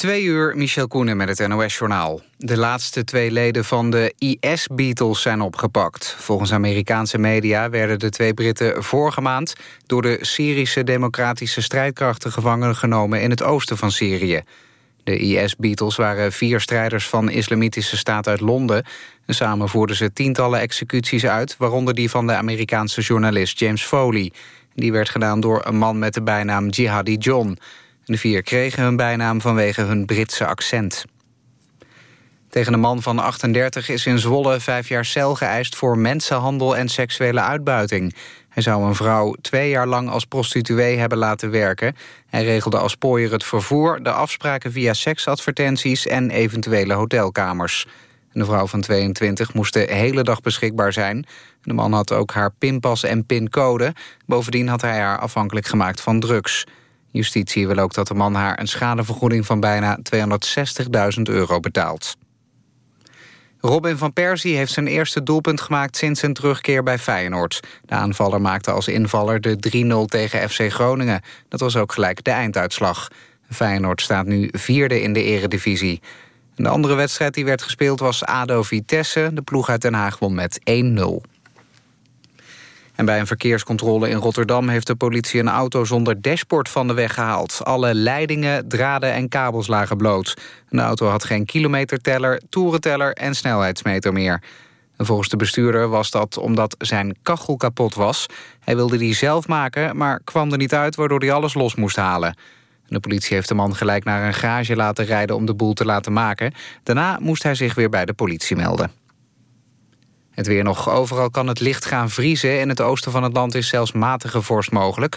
Twee uur, Michel Koenen met het NOS-journaal. De laatste twee leden van de IS-Beatles zijn opgepakt. Volgens Amerikaanse media werden de twee Britten vorige maand... door de Syrische democratische strijdkrachten gevangen genomen... in het oosten van Syrië. De IS-Beatles waren vier strijders van Islamitische Staat uit Londen. En samen voerden ze tientallen executies uit... waaronder die van de Amerikaanse journalist James Foley. Die werd gedaan door een man met de bijnaam Jihadi John... De vier kregen hun bijnaam vanwege hun Britse accent. Tegen een man van 38 is in Zwolle vijf jaar cel geëist... voor mensenhandel en seksuele uitbuiting. Hij zou een vrouw twee jaar lang als prostituee hebben laten werken. Hij regelde als pooier het vervoer, de afspraken via seksadvertenties... en eventuele hotelkamers. De vrouw van 22 moest de hele dag beschikbaar zijn. De man had ook haar pinpas en pincode. Bovendien had hij haar afhankelijk gemaakt van drugs... Justitie wil ook dat de man haar een schadevergoeding van bijna 260.000 euro betaalt. Robin van Persie heeft zijn eerste doelpunt gemaakt sinds zijn terugkeer bij Feyenoord. De aanvaller maakte als invaller de 3-0 tegen FC Groningen. Dat was ook gelijk de einduitslag. Feyenoord staat nu vierde in de eredivisie. De andere wedstrijd die werd gespeeld was ADO Vitesse. De ploeg uit Den Haag won met 1-0. En bij een verkeerscontrole in Rotterdam heeft de politie een auto zonder dashboard van de weg gehaald. Alle leidingen, draden en kabels lagen bloot. De auto had geen kilometerteller, toerenteller en snelheidsmeter meer. volgens de bestuurder was dat omdat zijn kachel kapot was. Hij wilde die zelf maken, maar kwam er niet uit waardoor hij alles los moest halen. De politie heeft de man gelijk naar een garage laten rijden om de boel te laten maken. Daarna moest hij zich weer bij de politie melden. Het weer nog. Overal kan het licht gaan vriezen. In het oosten van het land is zelfs matige vorst mogelijk.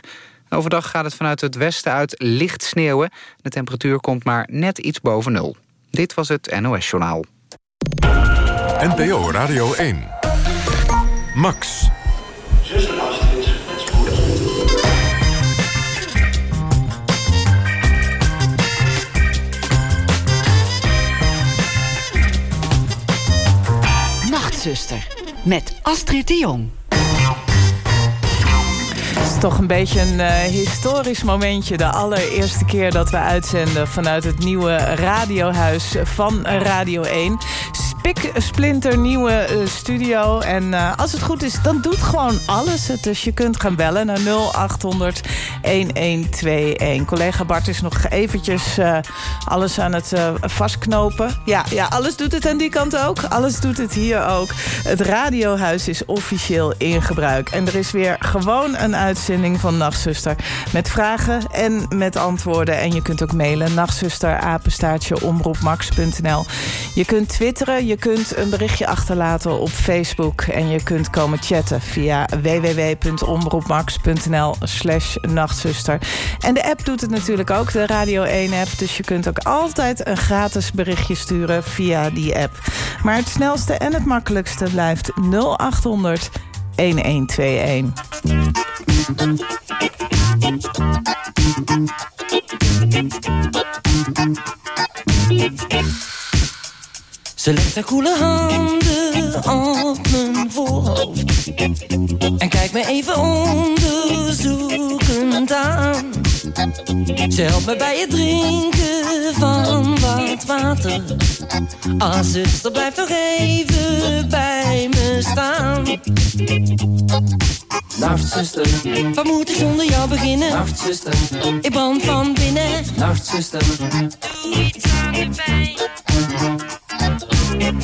Overdag gaat het vanuit het westen uit licht sneeuwen. De temperatuur komt maar net iets boven nul. Dit was het NOS Journaal. NPO Radio 1. Max. Met Astrid de Jong. Het is toch een beetje een uh, historisch momentje. De allereerste keer dat we uitzenden vanuit het nieuwe radiohuis van Radio 1 pik splinternieuwe uh, studio. En uh, als het goed is, dan doet gewoon alles het. Dus je kunt gaan bellen naar 0800 1121. Collega Bart is nog eventjes uh, alles aan het vastknopen. Ja, ja, alles doet het aan die kant ook. Alles doet het hier ook. Het radiohuis is officieel in gebruik. En er is weer gewoon een uitzending van Nachtzuster. Met vragen en met antwoorden. En je kunt ook mailen. Nachtzuster, omroepmax.nl. Je kunt twitteren, je kunt een berichtje achterlaten op Facebook... en je kunt komen chatten via www.omroepmax.nl slash nachtzuster. En de app doet het natuurlijk ook, de Radio 1-app. Dus je kunt ook altijd een gratis berichtje sturen via die app. Maar het snelste en het makkelijkste blijft 0800 1121. Ze legt haar koele handen op mijn voorhoofd. En kijkt me even onderzoekend aan. Ze helpt me bij het drinken van wat water. Ah, zuster, blijf nog even bij me staan. Nachtzuster, wat moet ik zonder jou beginnen? Nachtzuster, ik brand van binnen. Nachtzuster, doe iets aan de pijn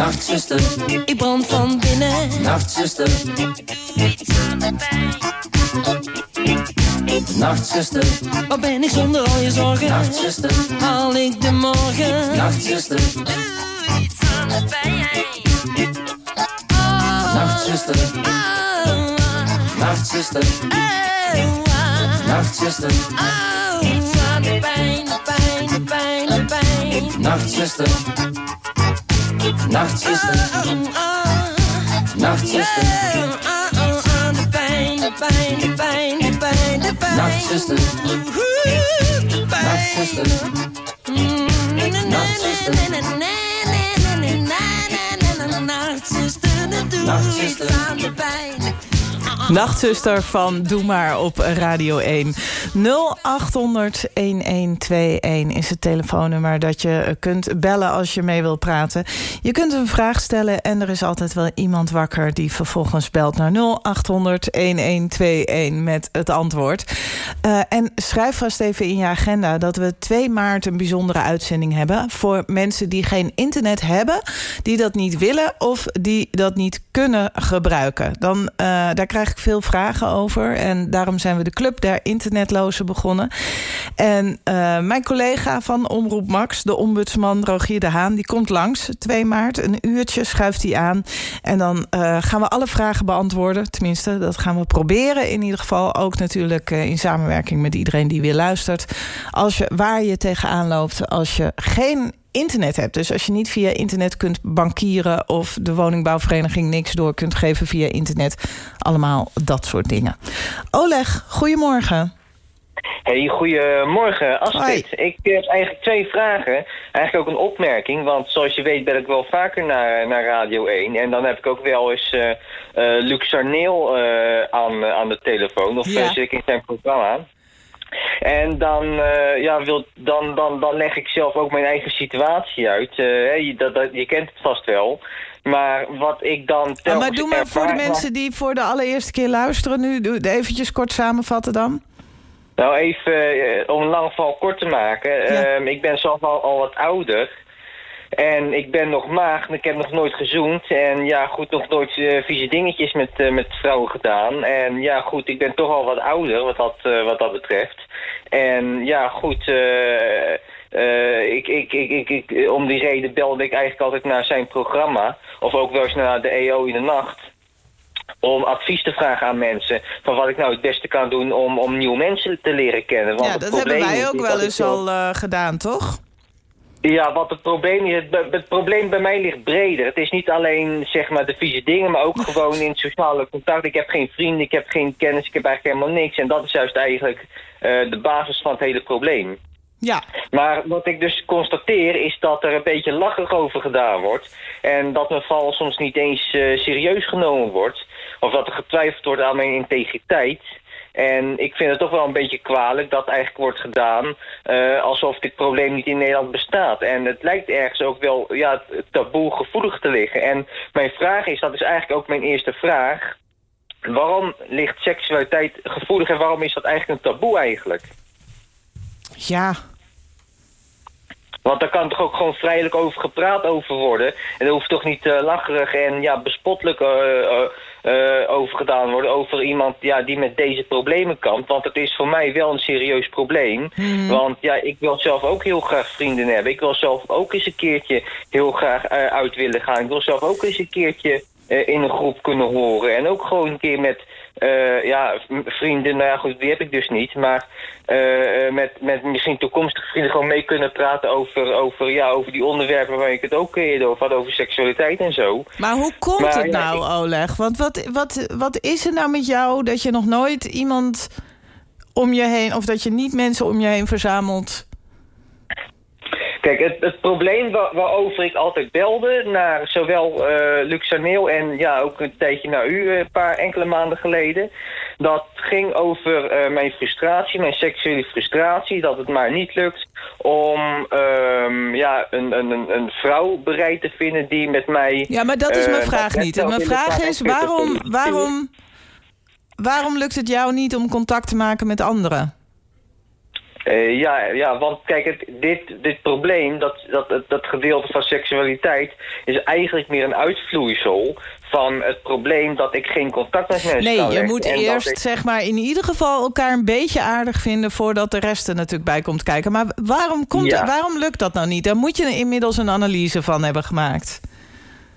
Nachtzuster, ik brand van binnen. Nachtzuster, iets aan de pijn. Nachtzuster, waar ben ik zonder al je zorgen? Nachtzuster, haal ik de morgen? Nachtzuster, doe iets aan de pijn. Oh, Nachtzuster, oh, Nachtzuster, oh, Nachtzuster, oh, iets aan de pijn, de pijn, de pijn, de pijn. Nachtzuster, Nachtzuster, Nachtzuster, de pijn, de pijn, de pijn, de pijn, de pijn. Nachtzuster, Nachtzuster, Nachtzuster, Nachtzuster, aan de pijn. Nachtzuster van Doe Maar op Radio 1. 0800 1121 is het telefoonnummer dat je kunt bellen als je mee wilt praten. Je kunt een vraag stellen en er is altijd wel iemand wakker... die vervolgens belt naar 0800 1121 met het antwoord. Uh, en schrijf vast even in je agenda dat we 2 maart een bijzondere uitzending hebben... voor mensen die geen internet hebben, die dat niet willen... of die dat niet kunnen gebruiken. Dan, uh, daar krijg ik veel vragen over. En daarom zijn we de Club der Internetlozen begonnen. En uh, mijn collega van Omroep Max, de ombudsman Rogier de Haan... die komt langs 2 maart, een uurtje schuift hij aan. En dan uh, gaan we alle vragen beantwoorden. Tenminste, dat gaan we proberen in ieder geval. Ook natuurlijk uh, in samenwerking met iedereen die weer luistert. Als je, waar je tegenaan loopt als je geen internet hebt. Dus als je niet via internet kunt bankieren... of de woningbouwvereniging niks door kunt geven via internet. Allemaal dat soort dingen. Oleg, goedemorgen. Hey, goedemorgen Astrid. Hoi. Ik heb eigenlijk twee vragen. Eigenlijk ook een opmerking, want zoals je weet ben ik wel vaker naar, naar Radio 1. En dan heb ik ook wel eens uh, uh, Luc Sarneel uh, aan, aan de telefoon, of Ja. zit ik in zijn programma. En dan, uh, ja, wil, dan, dan, dan leg ik zelf ook mijn eigen situatie uit. Uh, hè, je, dat, dat, je kent het vast wel. Maar wat ik dan Oh, telkens maar doe maar voor de mensen die voor de allereerste keer luisteren nu... eventjes kort samenvatten dan. Nou, even eh, om een lang verhaal kort te maken. Ja. Ehm, ik ben zelf al, al wat ouder. En ik ben nog maag en ik heb nog nooit gezoend. En ja, goed, nog nooit eh, vieze dingetjes met, eh, met vrouwen gedaan. En ja, goed, ik ben toch al wat ouder wat dat, eh, wat dat betreft. En ja, goed, ik, ik, ik, ik, ik, om die reden belde ik eigenlijk altijd naar zijn programma. Of ook wel eens naar de EO in de nacht om advies te vragen aan mensen... van wat ik nou het beste kan doen om, om nieuwe mensen te leren kennen. Want ja, dat hebben wij ook wel eens al gedaan, toch? Ja, wat het probleem is, het, het probleem bij mij ligt breder. Het is niet alleen zeg maar de vieze dingen, maar ook gewoon in het sociale contact. Ik heb geen vrienden, ik heb geen kennis, ik heb eigenlijk helemaal niks. En dat is juist eigenlijk eh, de basis van het hele probleem. Ja, Maar wat ik dus constateer is dat er een beetje lachig over gedaan wordt. En dat mijn val soms niet eens eh, serieus genomen wordt. Of dat er getwijfeld wordt aan mijn integriteit. En ik vind het toch wel een beetje kwalijk dat eigenlijk wordt gedaan... eh, alsof dit probleem niet in Nederland bestaat. En het lijkt ergens ook wel ja, taboe gevoelig te liggen. En mijn vraag is, dat is eigenlijk ook mijn eerste vraag... waarom ligt seksualiteit gevoelig en waarom is dat eigenlijk een taboe eigenlijk? ja. Want daar kan toch ook gewoon vrijelijk over gepraat over worden. En er hoeft toch niet uh, lacherig en ja, bespottelijk uh, uh, over gedaan worden... over iemand ja, die met deze problemen kampt. Want het is voor mij wel een serieus probleem. Mhm. Want ja, ik wil zelf ook heel graag vrienden hebben. Ik wil zelf ook eens een keertje heel graag uit willen gaan. Ik wil zelf ook eens een keertje in een groep kunnen horen. En ook gewoon een keer met eh, ja, vrienden, nou ja goed, die heb ik dus niet. Maar eh, eh, met, met misschien toekomstige vrienden gewoon mee kunnen praten over, over, ja, over die onderwerpen waar ik het ook eerder over had, over seksualiteit en zo. Maar hoe komt Maar, het ja, nou, Oleg? Want wat, wat, wat is er nou met jou dat je nog nooit iemand om je heen... of dat je niet mensen om je heen verzamelt? Kijk, het, het probleem wa- waarover ik altijd belde naar zowel eh Luxaneel en ja, ook een tijdje naar u, eh, een paar enkele maanden geleden. Dat ging over eh, mijn frustratie, mijn seksuele frustratie, dat het maar niet lukt om ehm, ja, een, een, een, vrouw bereid te vinden die met mij... Ja, maar dat is mijn vraag niet. Mijn vraag is, waarom, waarom, waarom lukt het jou niet om contact te maken met anderen? Eh, ja, ja, want kijk, het, dit, dit probleem, dat, dat, dat, gedeelte van seksualiteit... is eigenlijk meer een uitvloeisel van het probleem dat ik geen contact met mensen Nee, kan je moet eerst ik- zeg maar in ieder geval elkaar een beetje aardig vinden... voordat de rest er natuurlijk bij komt kijken. Maar waarom, komt Ja. het, waarom lukt dat nou niet? Daar moet je inmiddels een analyse van hebben gemaakt.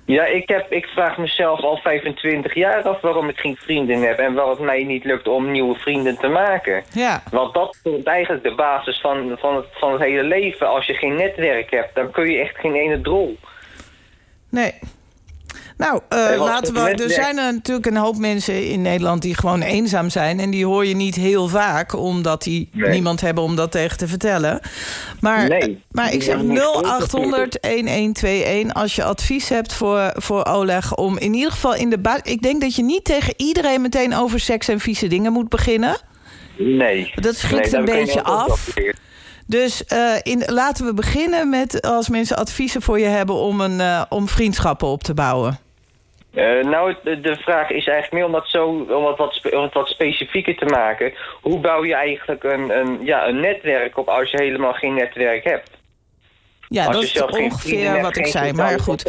Ja, ik, heb, ik vraag mezelf al 25 jaar af waarom ik geen vrienden heb... en waarom het mij niet lukt om nieuwe vrienden te maken. Ja, Want dat is eigenlijk de basis van, van, het, van het hele leven. Als je geen netwerk hebt, dan kun je echt geen ene drol. nee. Nou, eh, Eh, laten we. Er zijn er natuurlijk een hoop mensen in Nederland die gewoon eenzaam zijn. En die hoor je niet heel vaak, omdat die Nee. niemand hebben om dat tegen te vertellen. Maar, Nee. maar ik zeg hebben niet 0800 1121 als je advies hebt voor, voor Oleg. Om in ieder geval in de buiten. Ik denk dat je niet tegen iedereen meteen over seks en vieze dingen moet beginnen. Nee. Dat Nee, daar een beetje af. Dus eh, in, laten we beginnen met als mensen adviezen voor je hebben om, een, eh, om vriendschappen op te bouwen. Eh, nou, de, vraag is eigenlijk meer om, dat zo, om, wat, het wat specifieker te maken. Hoe bouw je eigenlijk een, een, ja, een netwerk op als je helemaal geen netwerk hebt? Ja, als dat is ongeveer wat ik zei. Maar goed.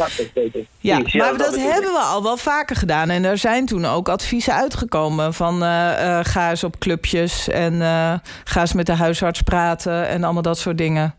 Ja, maar dat hebben we al wel vaker gedaan. En er zijn toen ook adviezen uitgekomen van eh, eh, ga eens op clubjes en eh, ga eens met de huisarts praten en allemaal dat soort dingen.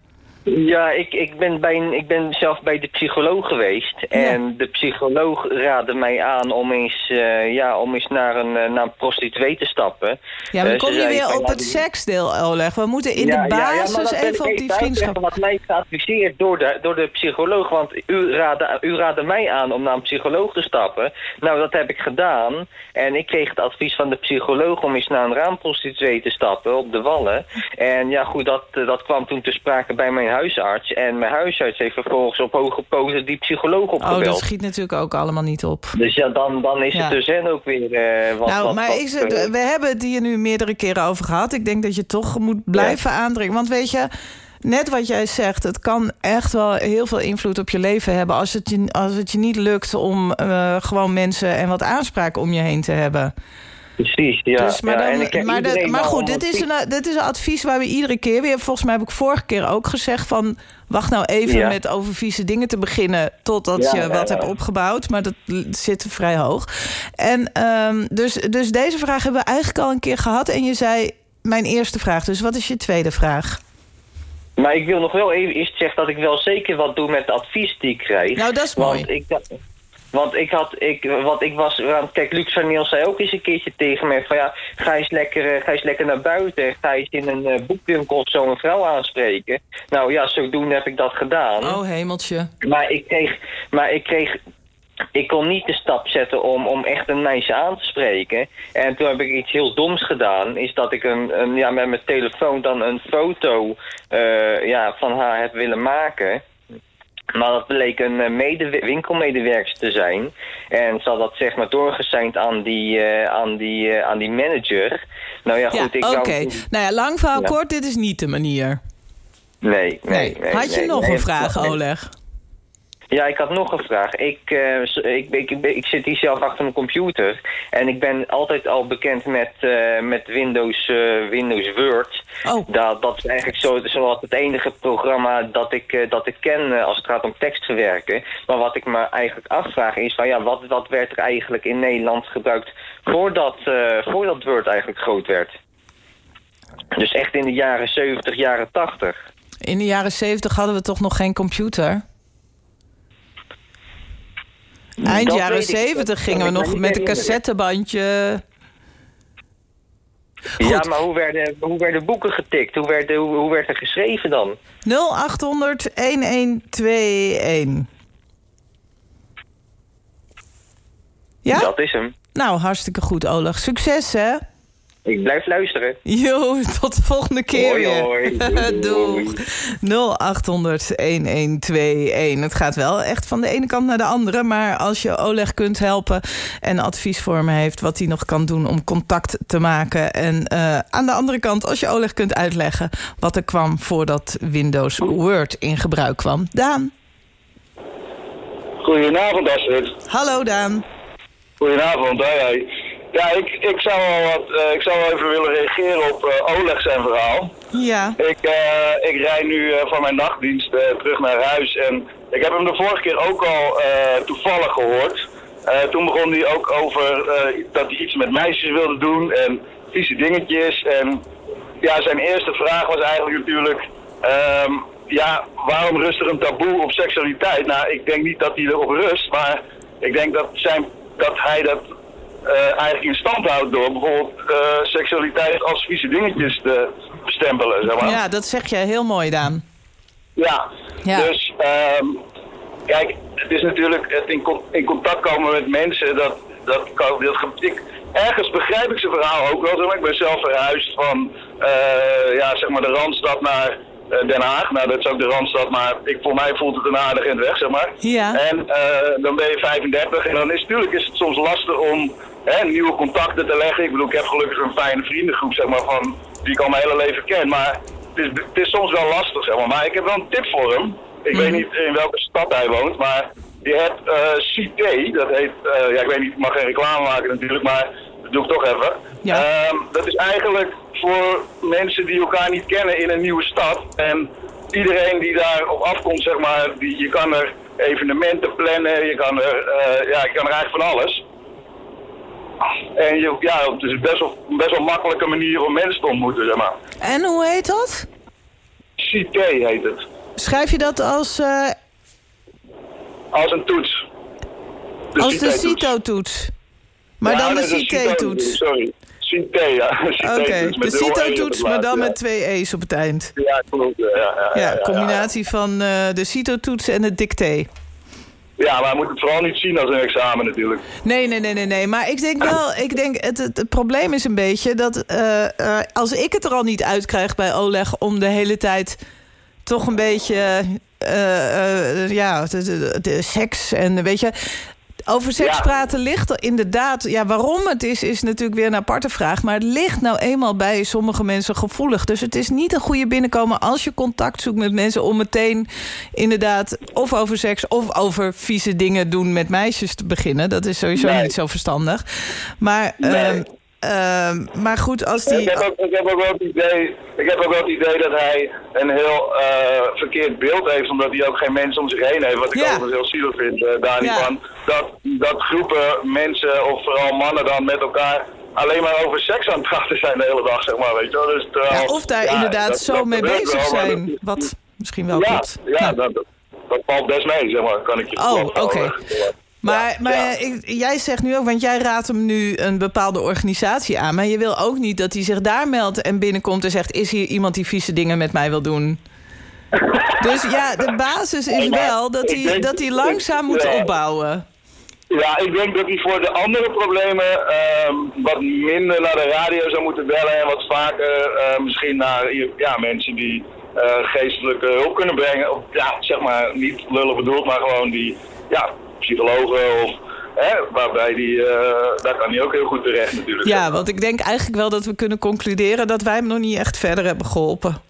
Ja, ik, ik, ben bij een, ik ben zelf bij de psycholoog geweest. En de psycholoog raadde mij aan om eens, eh, ja, om eens naar, een, eh, naar een prostituee te stappen. Ja, maar Eh, dan kom je weer op ja, het die- seksdeel, Oleg. We moeten in Ja, de ja, ja, basis ik even op die vriendschap. Wat mij is geadviseerd door de, door de psycholoog. Want u raadde, u raadde mij aan om naar een psycholoog te stappen. Nou, dat heb ik gedaan. En ik kreeg het advies van de psycholoog om eens naar een raamprostituee te stappen op de Wallen. En ja, goed, dat, dat kwam toen te sprake bij mijn huisarts. En mijn huisarts heeft vervolgens op hoge poten die psycholoog Oh, dat opgebeld. schiet natuurlijk ook allemaal niet op. Dus ja, dan, dan is Ja. het dus hen ook weer eh, wat... nou, wat, maar wat, zeg- eh, we hebben het hier nu meerdere keren over gehad. Ik denk dat je toch moet blijven aandringen. Want weet je, net wat jij zegt... het kan echt wel heel veel invloed op je leven hebben... als het je, als het je niet lukt om eh, gewoon mensen en wat aanspraak om je heen te hebben. Precies, ja. dus, maar, dan- maar, dat- maar goed, om dit is, een, dit is een advies waar we iedere keer weer... volgens mij heb ik vorige keer ook gezegd van... wacht nou even Ja. met over vieze dingen te beginnen... totdat Ja, je wat hebt opgebouwd. Maar dat zit vrij hoog. En ehm, dus, dus deze vraag hebben we eigenlijk al een keer gehad. En je zei mijn eerste vraag. Dus wat is je tweede vraag? Maar ik wil nog wel even eerst zeggen dat ik wel zeker wat doe met de advies die ik krijg. Nou, dat is want mooi. Ik, want ik had, ik, wat ik was, kijk, Luc Saneel zei ook eens een keertje tegen mij van ja, ga eens lekker, eh, ga eens lekker naar buiten. Ga eens in een eh, boekwinkel of zo een vrouw aanspreken. Nou ja, zodoende heb ik dat gedaan. Oh, hemeltje. Maar ik kreeg, maar ik kreeg, ik kon niet de stap zetten om, om echt een meisje aan te spreken. En toen heb ik iets heel doms gedaan, is dat ik een, een ja, met mijn telefoon dan een foto eh, ja, van haar heb willen maken. Maar dat bleek een eh, mede winkelmedewerker te zijn. En ze had dat zeg maar doorgeseind aan die, eh, aan die, eh, aan die manager. Nou ja, Ja, goed, ik oké. Nou ja, lang verhaal Ja. kort, dit is niet de manier. Nee, nee, nee. Had je nee, nog een vraag. Oleg? Ja, ik had nog een vraag. Ik, eh, ik, ik, ik, zit hier zelf achter mijn computer. En ik ben altijd al bekend met, eh, met Windows, eh, Windows Word. Oh. Dat, dat is eigenlijk zo, zo het enige programma dat ik, dat ik ken als het gaat om tekstverwerken. Maar wat ik me eigenlijk afvraag is van ja, wat, wat werd er eigenlijk in Nederland gebruikt voordat, voordat Word eigenlijk groot werd? Dus echt in de jaren 70, jaren 80. In de jaren zeventig hadden we toch nog geen computer? Eind Dat jaren zeventig gingen we nog met een cassettebandje. Ja, maar hoe werden, hoe werden boeken getikt? Hoe werd, hoe, hoe werd er geschreven dan? 0800 1121. Ja? Dat is hem. Nou, hartstikke goed, Oleg. Succes, hè? Ik blijf luisteren. Jo, tot de volgende keer Hoi, weer. hoi. Doei, Doeg. 0800 1121. Het gaat wel echt van de ene kant naar de andere. Maar als je Oleg kunt helpen en advies voor hem heeft... wat hij nog kan doen om contact te maken. En eh, aan de andere kant, als je Oleg kunt uitleggen... wat er kwam voordat Windows Word in gebruik kwam. Daan. Goedenavond, Astrid. Hallo, Daan. Goedenavond, hoi, hoi. Ja, ik, ik, zou wel wat, eh, ik zou wel even willen reageren op eh, Oleg zijn verhaal. Ja. Ik, eh, ik rijd nu van mijn nachtdienst terug naar huis en ik heb hem de vorige keer ook al toevallig gehoord. Eh, toen begon hij ook over dat hij iets met meisjes wilde doen en vieze dingetjes. En ja, zijn eerste vraag was eigenlijk natuurlijk, ehm, ja, waarom rust er een taboe op seksualiteit? Nou, ik denk niet dat hij erop rust, maar ik denk dat, zijn, dat hij dat eigenlijk in stand houdt door bijvoorbeeld eh, seksualiteit als vieze dingetjes te bestempelen, zeg maar. ja, dat zeg jij heel mooi, Daan. Ja, Ja. dus ehm, kijk, het is natuurlijk het in, in contact komen met mensen, dat, dat, kan- dat, ik, ergens begrijp ik zijn verhaal ook wel. zeg maar. Ik ben zelf verhuisd van eh, ja, zeg maar de Randstad naar eh, Den Haag. Nou, dat is ook de Randstad, maar ik, voor mij voelt het een aardig in weg, zeg maar. Ja. En eh, dan ben je 35 en dan is natuurlijk is het soms lastig om hè, nieuwe contacten te leggen. Ik bedoel, ik heb gelukkig een fijne vriendengroep, zeg maar, van, die ik al mijn hele leven ken. Maar het is, het is soms wel lastig, zeg maar. Maar ik heb wel een tip voor hem. Ik weet niet in welke stad hij woont, maar je hebt eh CT, dat heet, eh, ja ik weet niet, ik mag geen reclame maken natuurlijk, maar dat doe ik toch even. Ja. Ehm, dat is eigenlijk voor mensen die elkaar niet kennen in een nieuwe stad. En iedereen die daarop afkomt, zeg maar, die, je kan er evenementen plannen, je kan er, eh, ja, je kan er eigenlijk van alles. En je, ja, het is best wel, best wel makkelijke manier om mensen te ontmoeten, zeg maar. En hoe heet dat? CT heet het. Schrijf je dat als, eh, Als een toets. als de. CITO-toets? Maar Ja, dan de dat is een CT-toets? Sorry. CT, ja. Oké, CT-toets de E CITO-toets, maar dan met twee E's op het eind. Ja, klopt. Ja, combinatie van eh, de CITO-toets en het dicté. Ja, maar moet het vooral niet zien als een examen natuurlijk. Nee, nee, nee, nee, nee. Maar ik denk wel, ik denk, het, het, het probleem is een beetje dat eh, eh, als ik het er al niet uitkrijg bij Oleg om de hele tijd toch een beetje, ja, de, de- de seks en weet je. Over seks Ja. praten ligt er inderdaad... Ja, waarom het is, is natuurlijk weer een aparte vraag. Maar het ligt nou eenmaal bij sommige mensen gevoelig. Dus het is niet een goede binnenkomen als je contact zoekt met mensen... om meteen inderdaad of over seks of over vieze dingen doen met meisjes te beginnen. Dat is sowieso Nee. niet zo verstandig. Maar, Nee. ehm, maar goed, als Ik die... heb, ook, ik, heb ook wel het idee, ik heb ook wel het idee dat hij een heel eh, verkeerd beeld heeft, omdat hij ook geen mensen om zich heen heeft. Wat ik Ja. overigens heel zielig vind, eh, daar niet Ja. van. Dat, dat groepen mensen, of vooral mannen dan met elkaar, alleen maar over seks aan het praten zijn de hele dag, zeg maar, weet je wel. Dus, terwijl- Ja, of daar ja, inderdaad dat- zo dat mee bezig zijn. dat- Wat misschien wel ja, klopt. ja, Nou. dat, dat valt best mee, zeg maar, kan ik je Oh, oké. Maar, Ja, maar ja. ik- jij zegt nu ook, want jij raadt hem nu een bepaalde organisatie aan. Maar je wil ook niet dat hij zich daar meldt en binnenkomt en zegt... is hier iemand die vieze dingen met mij wil doen? Dus ja, de basis is wel dat hij, dat hij langzaam moet opbouwen. Ja, ik denk dat hij voor de andere problemen ehm, wat minder naar de radio zou moeten bellen en wat vaker eh, misschien naar ja, mensen die eh, geestelijke hulp kunnen brengen. Of, ja, zeg maar, niet lullig bedoeld, maar gewoon die, ja, psychologen of, hè, waarbij die, eh, daar kan hij ook heel goed terecht natuurlijk. Ja, want ik denk eigenlijk wel dat we kunnen concluderen... dat wij hem nog niet echt verder hebben geholpen.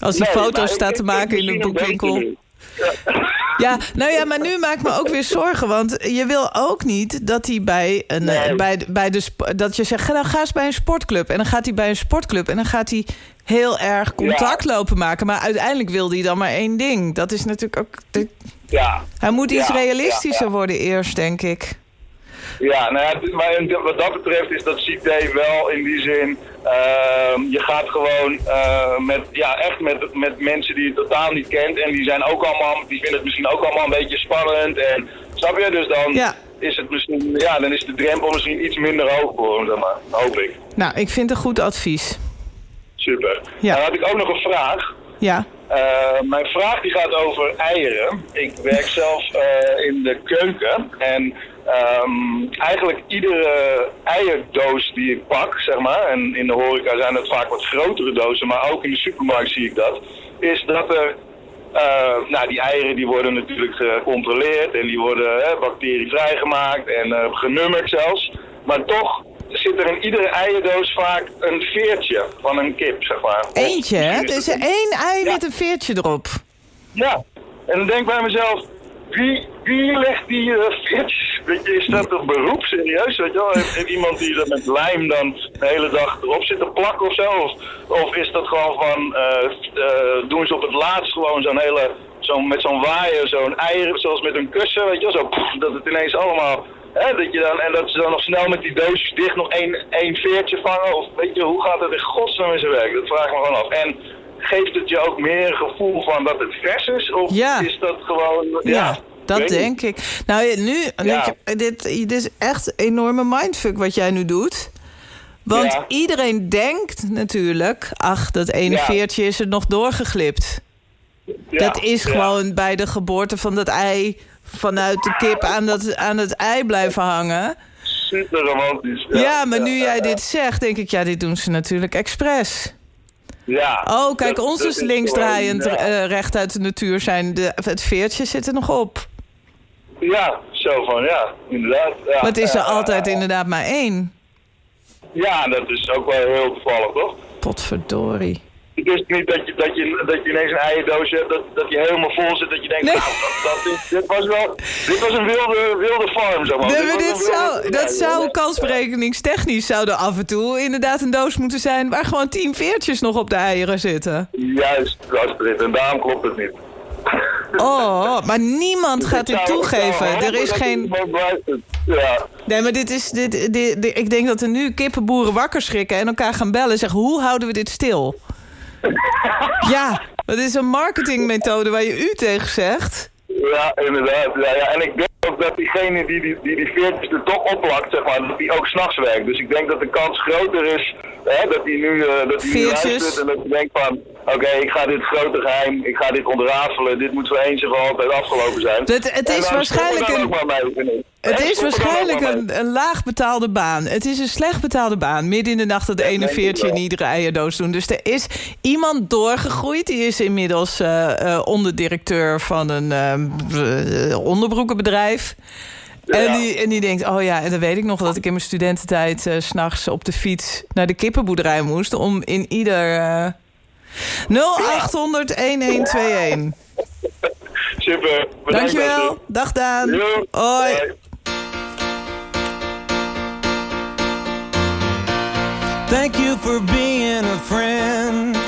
Als hij Nee, foto's staat ik- te maken in een boekwinkel. Ja, nou ja, maar nu maak ik me ook weer zorgen. Want je wil ook niet dat hij bij een. Nee. eh, bij, bij de, dat je zegt, nou, ga eens bij een sportclub. En dan gaat hij bij een sportclub en dan gaat hij heel erg contact lopen maken. Maar uiteindelijk wil hij dan maar één ding. Dat is natuurlijk ook. dit- Ja, hij moet iets Ja, realistischer ja, worden eerst, denk ik. Ja, nou ja, maar wat dat betreft is dat CT wel in die zin. ehm, je gaat gewoon eh, met, ja, echt met, met mensen die je totaal niet kent. En die zijn ook allemaal, die vinden het misschien ook allemaal een beetje spannend. En Snap je? Dus dan Ja. is het misschien, ja, dan is de drempel misschien iets minder hoog voor hem, zeg maar. Hoop ik. Nou, ik vind een goed advies. Super. Ja. Dan had ik ook nog een vraag. Ja. Eh, mijn vraag die gaat over eieren. Ik werk zelf eh, in de keuken en ehm, eigenlijk iedere eierdoos die ik pak, zeg maar, en in de horeca zijn het vaak wat grotere dozen, maar ook in de supermarkt zie ik dat, is dat er, eh, nou die eieren die worden natuurlijk gecontroleerd en die worden eh, bacterievrij gemaakt en genummerd zelfs, maar toch zit er in iedere eierdoos vaak een veertje van een kip, zeg maar. Eentje, hè? is Dus het één ei Ja. met een veertje erop. ja, en dan denk ik bij mezelf, wie, wie legt die eh, veertjes? Weet je, is dat een beroep, serieus? Weet je wel? Heeft, heeft iemand die er met lijm dan de hele dag erop zit te plakken of zo? Of, of is dat gewoon van, eh, eh, doen ze op het laatst gewoon zo'n hele, zo met zo'n waaier, zo'n eieren, zoals met een kussen, weet je wel? Zo, pff, dat het ineens allemaal, hè, dat je dan, en dat ze dan nog snel met die doosjes dicht nog één, één veertje vangen? Of weet je, hoe gaat dat in godsnaam in zijn werk? Dat vraag ik me gewoon af. En geeft het je ook meer een gevoel van dat het vers is? Of Ja. is dat gewoon... Ja, dat denk ik. Nou, nu, Ja. ik- dit, dit is echt een enorme mindfuck wat jij nu doet. Want Ja. iedereen denkt natuurlijk... ach, dat ene Ja. veertje is er nog doorgeglipt. Dat is gewoon bij de geboorte van dat ei... vanuit de kip aan, dat, aan het ei blijven hangen. Super romantisch. Ja, maar nu ja, jij ja. dit zegt, denk ik... ja, dit doen ze natuurlijk expres. Ja. Oh, kijk, Dat- ons dat is linksdraaiend ja. eh, recht uit de natuur zijn. De, het veertje zit er nog op. Ja, zo van, ja, inderdaad. Ja, Maar het is er ja, altijd ja. inderdaad maar één. Ja, dat is ook wel heel toevallig, toch? Potverdorie. Het is niet dat je, dat je, dat je ineens een eierdoosje hebt, dat, dat die helemaal vol zit, dat je denkt, Nee. nou, dat, dat dit was wel, dit was een wilde, wilde farm, zeg maar. Dit dit zou, dat zou kansberekeningstechnisch zouden af en toe inderdaad een doos moeten zijn... waar gewoon tien veertjes nog op de eieren zitten. Juist, Astrid, en daarom klopt het niet. Oh, maar niemand gaat dit Ik ik toegeven. hopen Er is geen... Nee, maar dit is... Dit, dit, dit- ik denk dat er nu kippenboeren wakker schrikken... en elkaar gaan bellen en zeggen... hoe houden we dit stil? Ja, dat is een marketingmethode waar je u tegen zegt. Ja, inderdaad. Ja, ja. En ik denk ook dat diegene die die, die, die veertjes er toch oplakt, zeg maar, dat die ook s'nachts werkt. Dus ik denk dat de kans groter is hè, dat hij nu, eh dat hij nu luistert en dat hij denkt van, oké, ik ga dit grote geheim, ik ga dit ontrafelen, dit moet voor eens en voor altijd afgelopen zijn. Het- het is waarschijnlijk een- mee. Het is waarschijnlijk een, een laag betaalde baan. Het is een slecht betaalde baan. Midden in de nacht dat ene denk ik veertje in iedere eierdoos doen. Dus er is iemand doorgegroeid. Die is inmiddels eh, eh, onderdirecteur van een eh, onderbroekenbedrijf. En, Ja. die, en die denkt, oh ja, en dan weet ik nog dat ik in mijn studententijd... s s'nachts op de fiets naar de kippenboerderij moest... om in ieder... eh 0800 1121. Super. Dankjewel. Dag Daan. Hoi. Thank you for being a friend.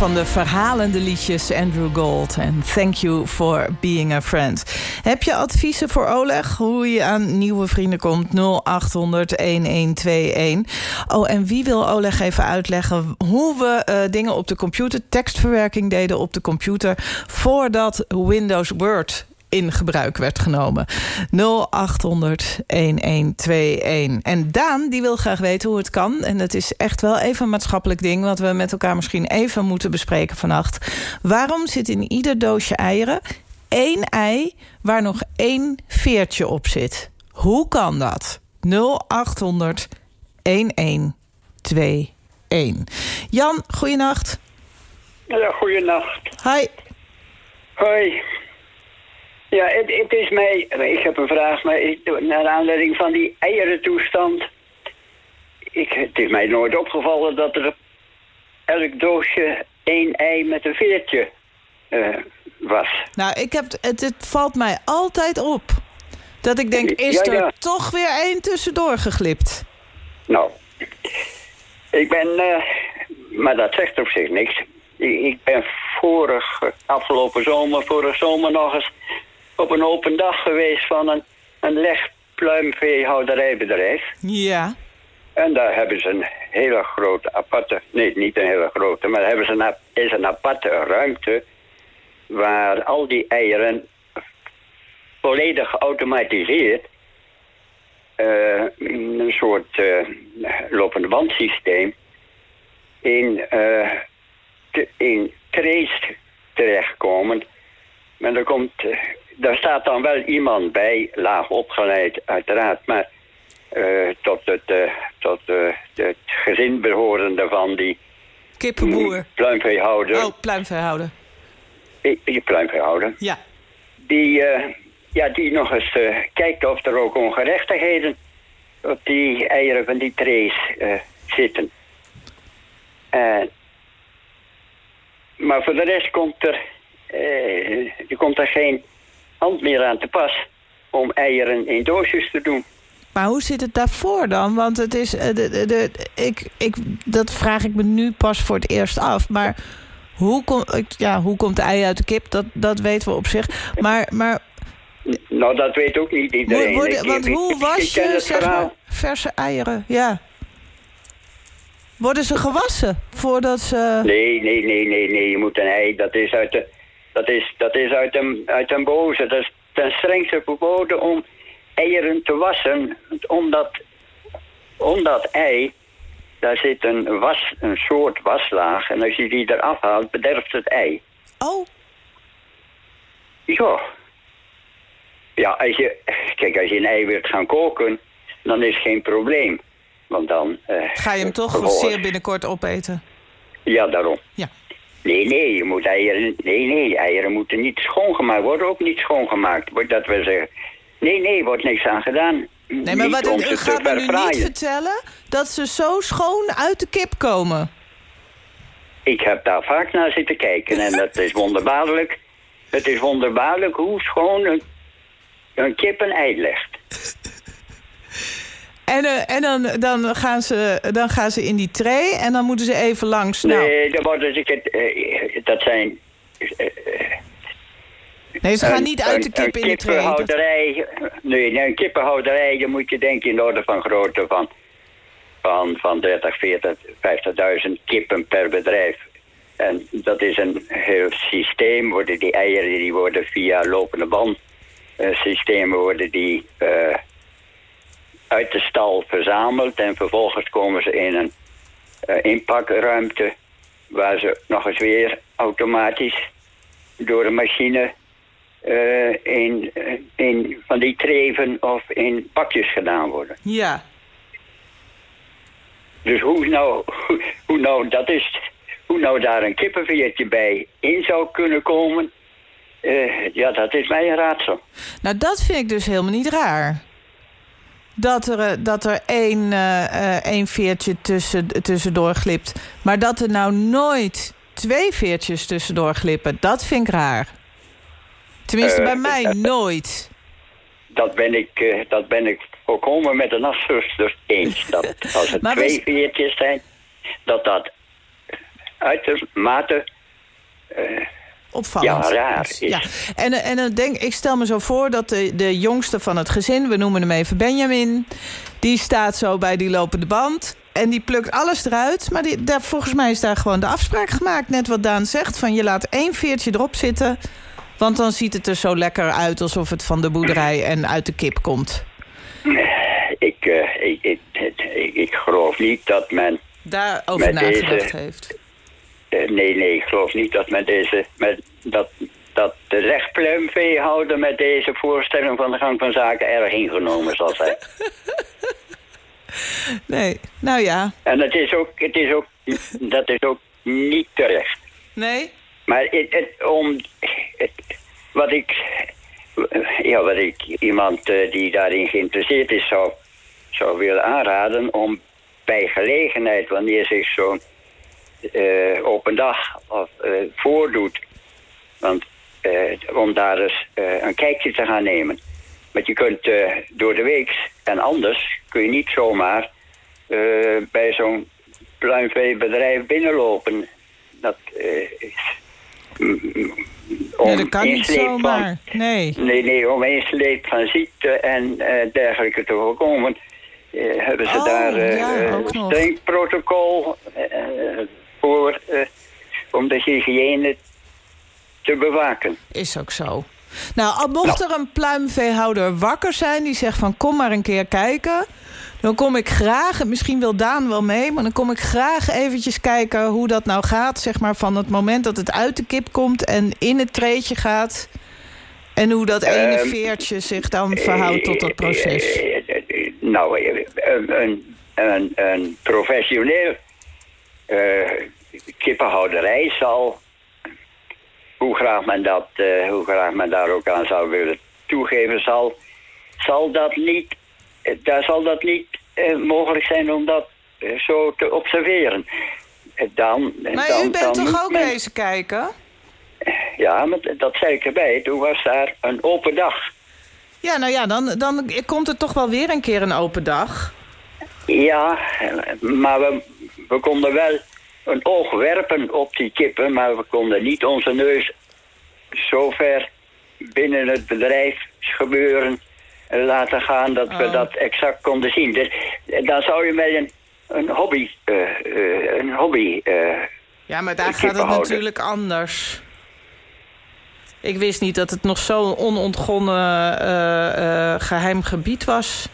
Van de verhalende liedjes, Andrew Gold. En thank you for being a friend. Heb je adviezen voor Oleg? Hoe je aan nieuwe vrienden komt? 0800-1121. Oh, en wie wil Oleg even uitleggen... hoe we eh, dingen op de computer, tekstverwerking deden op de computer... voordat Windows Word in gebruik werd genomen. 0800 1121. En Daan die wil graag weten hoe het kan. En het is echt wel even een maatschappelijk ding... wat we met elkaar misschien even moeten bespreken vannacht. Waarom zit in ieder doosje eieren één ei... waar nog één veertje op zit? Hoe kan dat? 0800 1121. Jan, goeienacht. Ja, goeienacht. Hi. Hoi. Ja, het, het is mij... Ik heb een vraag, maar ik, naar aanleiding van die eierentoestand... Ik, het is mij nooit opgevallen dat er elk doosje één ei met een veertje eh, was. Nou, ik heb, het, het valt mij altijd op. Dat ik denk, is Ja, er toch weer één tussendoor geglipt? Nou, ik ben... eh, maar dat zegt op zich niks. Ik, ik ben vorig, afgelopen zomer, vorig zomer nog eens... op een open dag geweest van een, een legpluimveehouderijbedrijf. Ja. En daar hebben ze een hele grote aparte... Nee, niet een hele grote, maar hebben ze een, is een aparte ruimte... waar al die eieren volledig geautomatiseerd... eh, een soort eh, lopende bandsysteem... in, eh, te- in terechtkomen. Maar er, komt, daar staat dan wel iemand bij, laag opgeleid uiteraard... maar eh, tot het, eh, tot eh, het gezin behorende van die Kippenboer. pluimveehouder. Oh, pluimveehouder. Die, die pluimveehouder. Ja. Die, ja, die nog eens kijkt of er ook ongerechtigheden op die eieren van die trays zitten. Maar voor de rest komt er, er komt er geen hand meer aan te pas om eieren in doosjes te doen. Maar hoe zit het daarvoor dan? Want het is, eh, de, de, de- ik, ik, dat vraag ik me nu pas voor het eerst af. Maar hoe, kom, ja, hoe komt de ei uit de kip? Dat, dat weten we op zich. Maar, maar Nou, dat weet ook niet iedereen. want hoe was je zeg maar, verse eieren? Ja. Worden ze gewassen voordat ze... Nee, nee, nee, nee, nee. Je moet een ei, dat is uit de, dat is, dat is uit een, uit een boze. Dat is ten strengste verboden om eieren te wassen. Omdat, omdat ei, daar zit een was, een soort waslaag. En als je die eraf haalt, bederft het ei. Oh, Ja. Ja, als je, kijk, als je een ei wilt gaan koken, dan is geen probleem. Want dan... eh, ga je hem toch zeer binnenkort opeten? Ja, daarom. Ja. Nee, nee, je moet eieren... Nee, nee, eieren moeten niet schoongemaakt worden. Ook niet schoongemaakt. wordt Dat we zeggen, Nee, nee, wordt niks aan gedaan. Nee, maar wat, u gaat me nu niet vertellen dat ze zo schoon uit de kip komen. Ik heb daar vaak naar zitten kijken en dat is wonderbaarlijk. Het is wonderbaarlijk hoe schoon een, een kip een ei legt. En, eh, en dan, dan, gaan ze, dan gaan ze in die tray en dan moeten ze even langs. Nou, Nee, dus ik het, eh, dat zijn... eh, nee, ze gaan een- niet uit de een- kip een in de kippenhouderij. Nee, een kippenhouderij, dan moet je denken in de orde van grootte van, van, van 30, 40, 50.000 kippen per bedrijf. En dat is een heel systeem. Worden die eieren die worden via lopende band systemen worden die uit de stal verzameld en vervolgens komen ze in een eh, inpakruimte waar ze nog eens weer automatisch door een machine eh, in, eh, in van die treven of in pakjes gedaan worden. Ja. Dus hoe nou, hoe, hoe nou dat is, hoe nou daar een kippenveertje bij in zou kunnen komen, ja, dat is mij een raadsel. Nou, dat vind ik dus helemaal niet raar. Dat er, eh, dat er één, eh, eh, één veertje tussen, tussendoor glipt. Maar dat er nou nooit twee veertjes tussendoor glippen, dat vind ik raar. Tenminste, bij mij nooit. Dat ben ik, dat ben ik volkomen met de nachtzuster eens. Dat als het Maar twee we- veertjes zijn, dat dat uitermate Opvallend. Ja, raar. Ja. En, en dan denk, ik stel me zo voor dat de, de jongste van het gezin... we noemen hem even Benjamin... die staat zo bij die lopende band... en die plukt alles eruit. Maar die, daar, volgens mij is daar gewoon de afspraak gemaakt. Net wat Daan zegt, van je laat één veertje erop zitten... want dan ziet het er zo lekker uit... alsof het van de boerderij en uit de kip komt. ik, eh, ik, ik, ik, ik geloof niet dat men Daarover nagedacht deze- heeft. Eh, nee, nee, ik geloof niet dat met deze, met, dat, dat de rechtpluimveehouder met deze voorstelling van de gang van zaken erg ingenomen zal zijn. Nee, nou ja. en het is ook, het is ook, dat is ook niet terecht. Nee? Maar het, het, om, het, wat ik, ja, wat ik iemand eh, die daarin geïnteresseerd is zou, zou willen aanraden om bij gelegenheid, wanneer zich zo'n eh, open dag of, eh, voordoet, want, eh, om daar eens eh, een kijkje te gaan nemen. Want je kunt door de week en anders kun je niet zomaar bij zo'n pluimveebedrijf binnenlopen. Dat is Ja, dat kan niet zomaar. Nee. Nee, nee, om insleep van ziekte en dergelijke te voorkomen... eh, hebben ze Oh, daar ja, nog. streng protocol voor... eh, om de hygiëne te bewaken. Is ook zo. Nou, al mocht er een pluimveehouder wakker zijn die zegt van kom maar een keer kijken. Dan kom ik graag, en misschien wil Daan wel mee, maar dan kom ik graag eventjes kijken hoe dat nou gaat. Zeg maar van het moment dat het uit de kip komt en in het treetje gaat. En hoe dat ene Ehm, veertje zich dan verhoudt tot dat proces. Eh, eh, nou, een, een, een, een professioneel kippenhouderij zal, hoe graag men dat, eh, hoe graag men daar ook aan zou willen toegeven, zal, zal dat niet, eh, daar zal dat niet eh, mogelijk zijn om dat eh, zo te observeren. Eh, Dan, Maar dan, u bent dan toch ook men- kijken? Ja, maar dat zei ik erbij. Toen was daar een open dag. Ja, nou ja, dan, dan komt er toch wel weer een keer een open dag. Ja, maar we, we konden wel een oog werpen op die kippen, maar we konden niet onze neus zo ver binnen het bedrijfsgebeuren laten gaan dat we Oh. dat exact konden zien. Dus eh, dan zou je met een, een hobby, eh, een hobby eh, Ja, maar daar gaat het natuurlijk anders. Ik wist niet dat het nog zo'n onontgonnen eh, eh, geheim gebied was.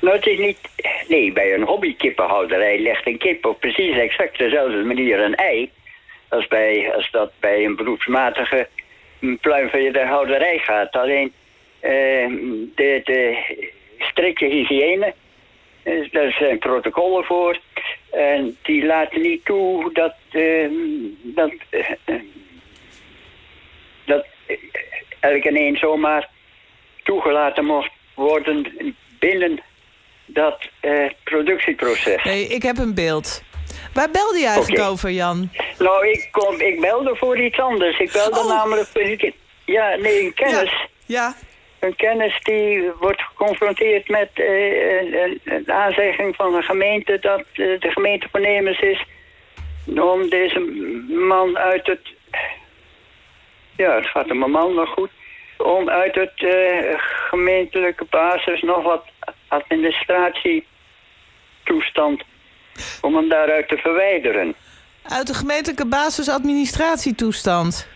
Nou, het is niet... Nee, bij een hobbykippenhouderij legt een kip op precies exact dezelfde manier een ei... als, bij, als dat bij een beroepsmatige pluimveehouderij gaat. Alleen eh, de, de strikte hygiëne, eh, daar zijn protocollen voor... en die laten niet toe dat... eh, dat, dat elk en een zomaar toe, toegelaten mocht worden binnen dat eh, productieproces. Nee, ik heb een beeld. Waar belde je eigenlijk over, Jan? Nou, ik, kom, ik belde voor iets anders. Ik belde Oh. namelijk. Ja, nee, een kennis. Ja. Een kennis die wordt geconfronteerd met eh, een, een, aanzegging van een gemeente... dat eh, de gemeente voornemens is om deze man uit het... Ja, het gaat om een man nog goed. Om uit het gemeentelijke basis nog wat administratietoestand... om hem daaruit te verwijderen. Uit de gemeentelijke basisadministratietoestand.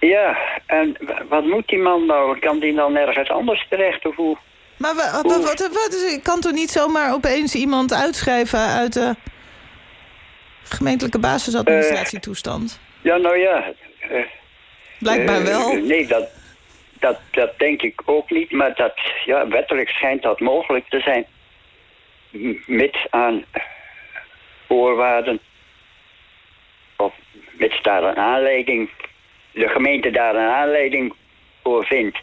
Ja, en wat moet die man nou? Kan die dan ergens anders terecht of hoe? Maar wa- wa- wat, wat, is, ik kan toch niet zomaar opeens iemand uitschrijven uit de gemeentelijke basisadministratietoestand? Ja, nou ja. eh, Blijkbaar eh, wel. Nee, dat, dat, dat denk ik ook niet. Maar dat, ja, wettelijk schijnt dat mogelijk te zijn. Mits aan voorwaarden. Of mits daar een aanleiding... De gemeente daar een aanleiding voor vindt.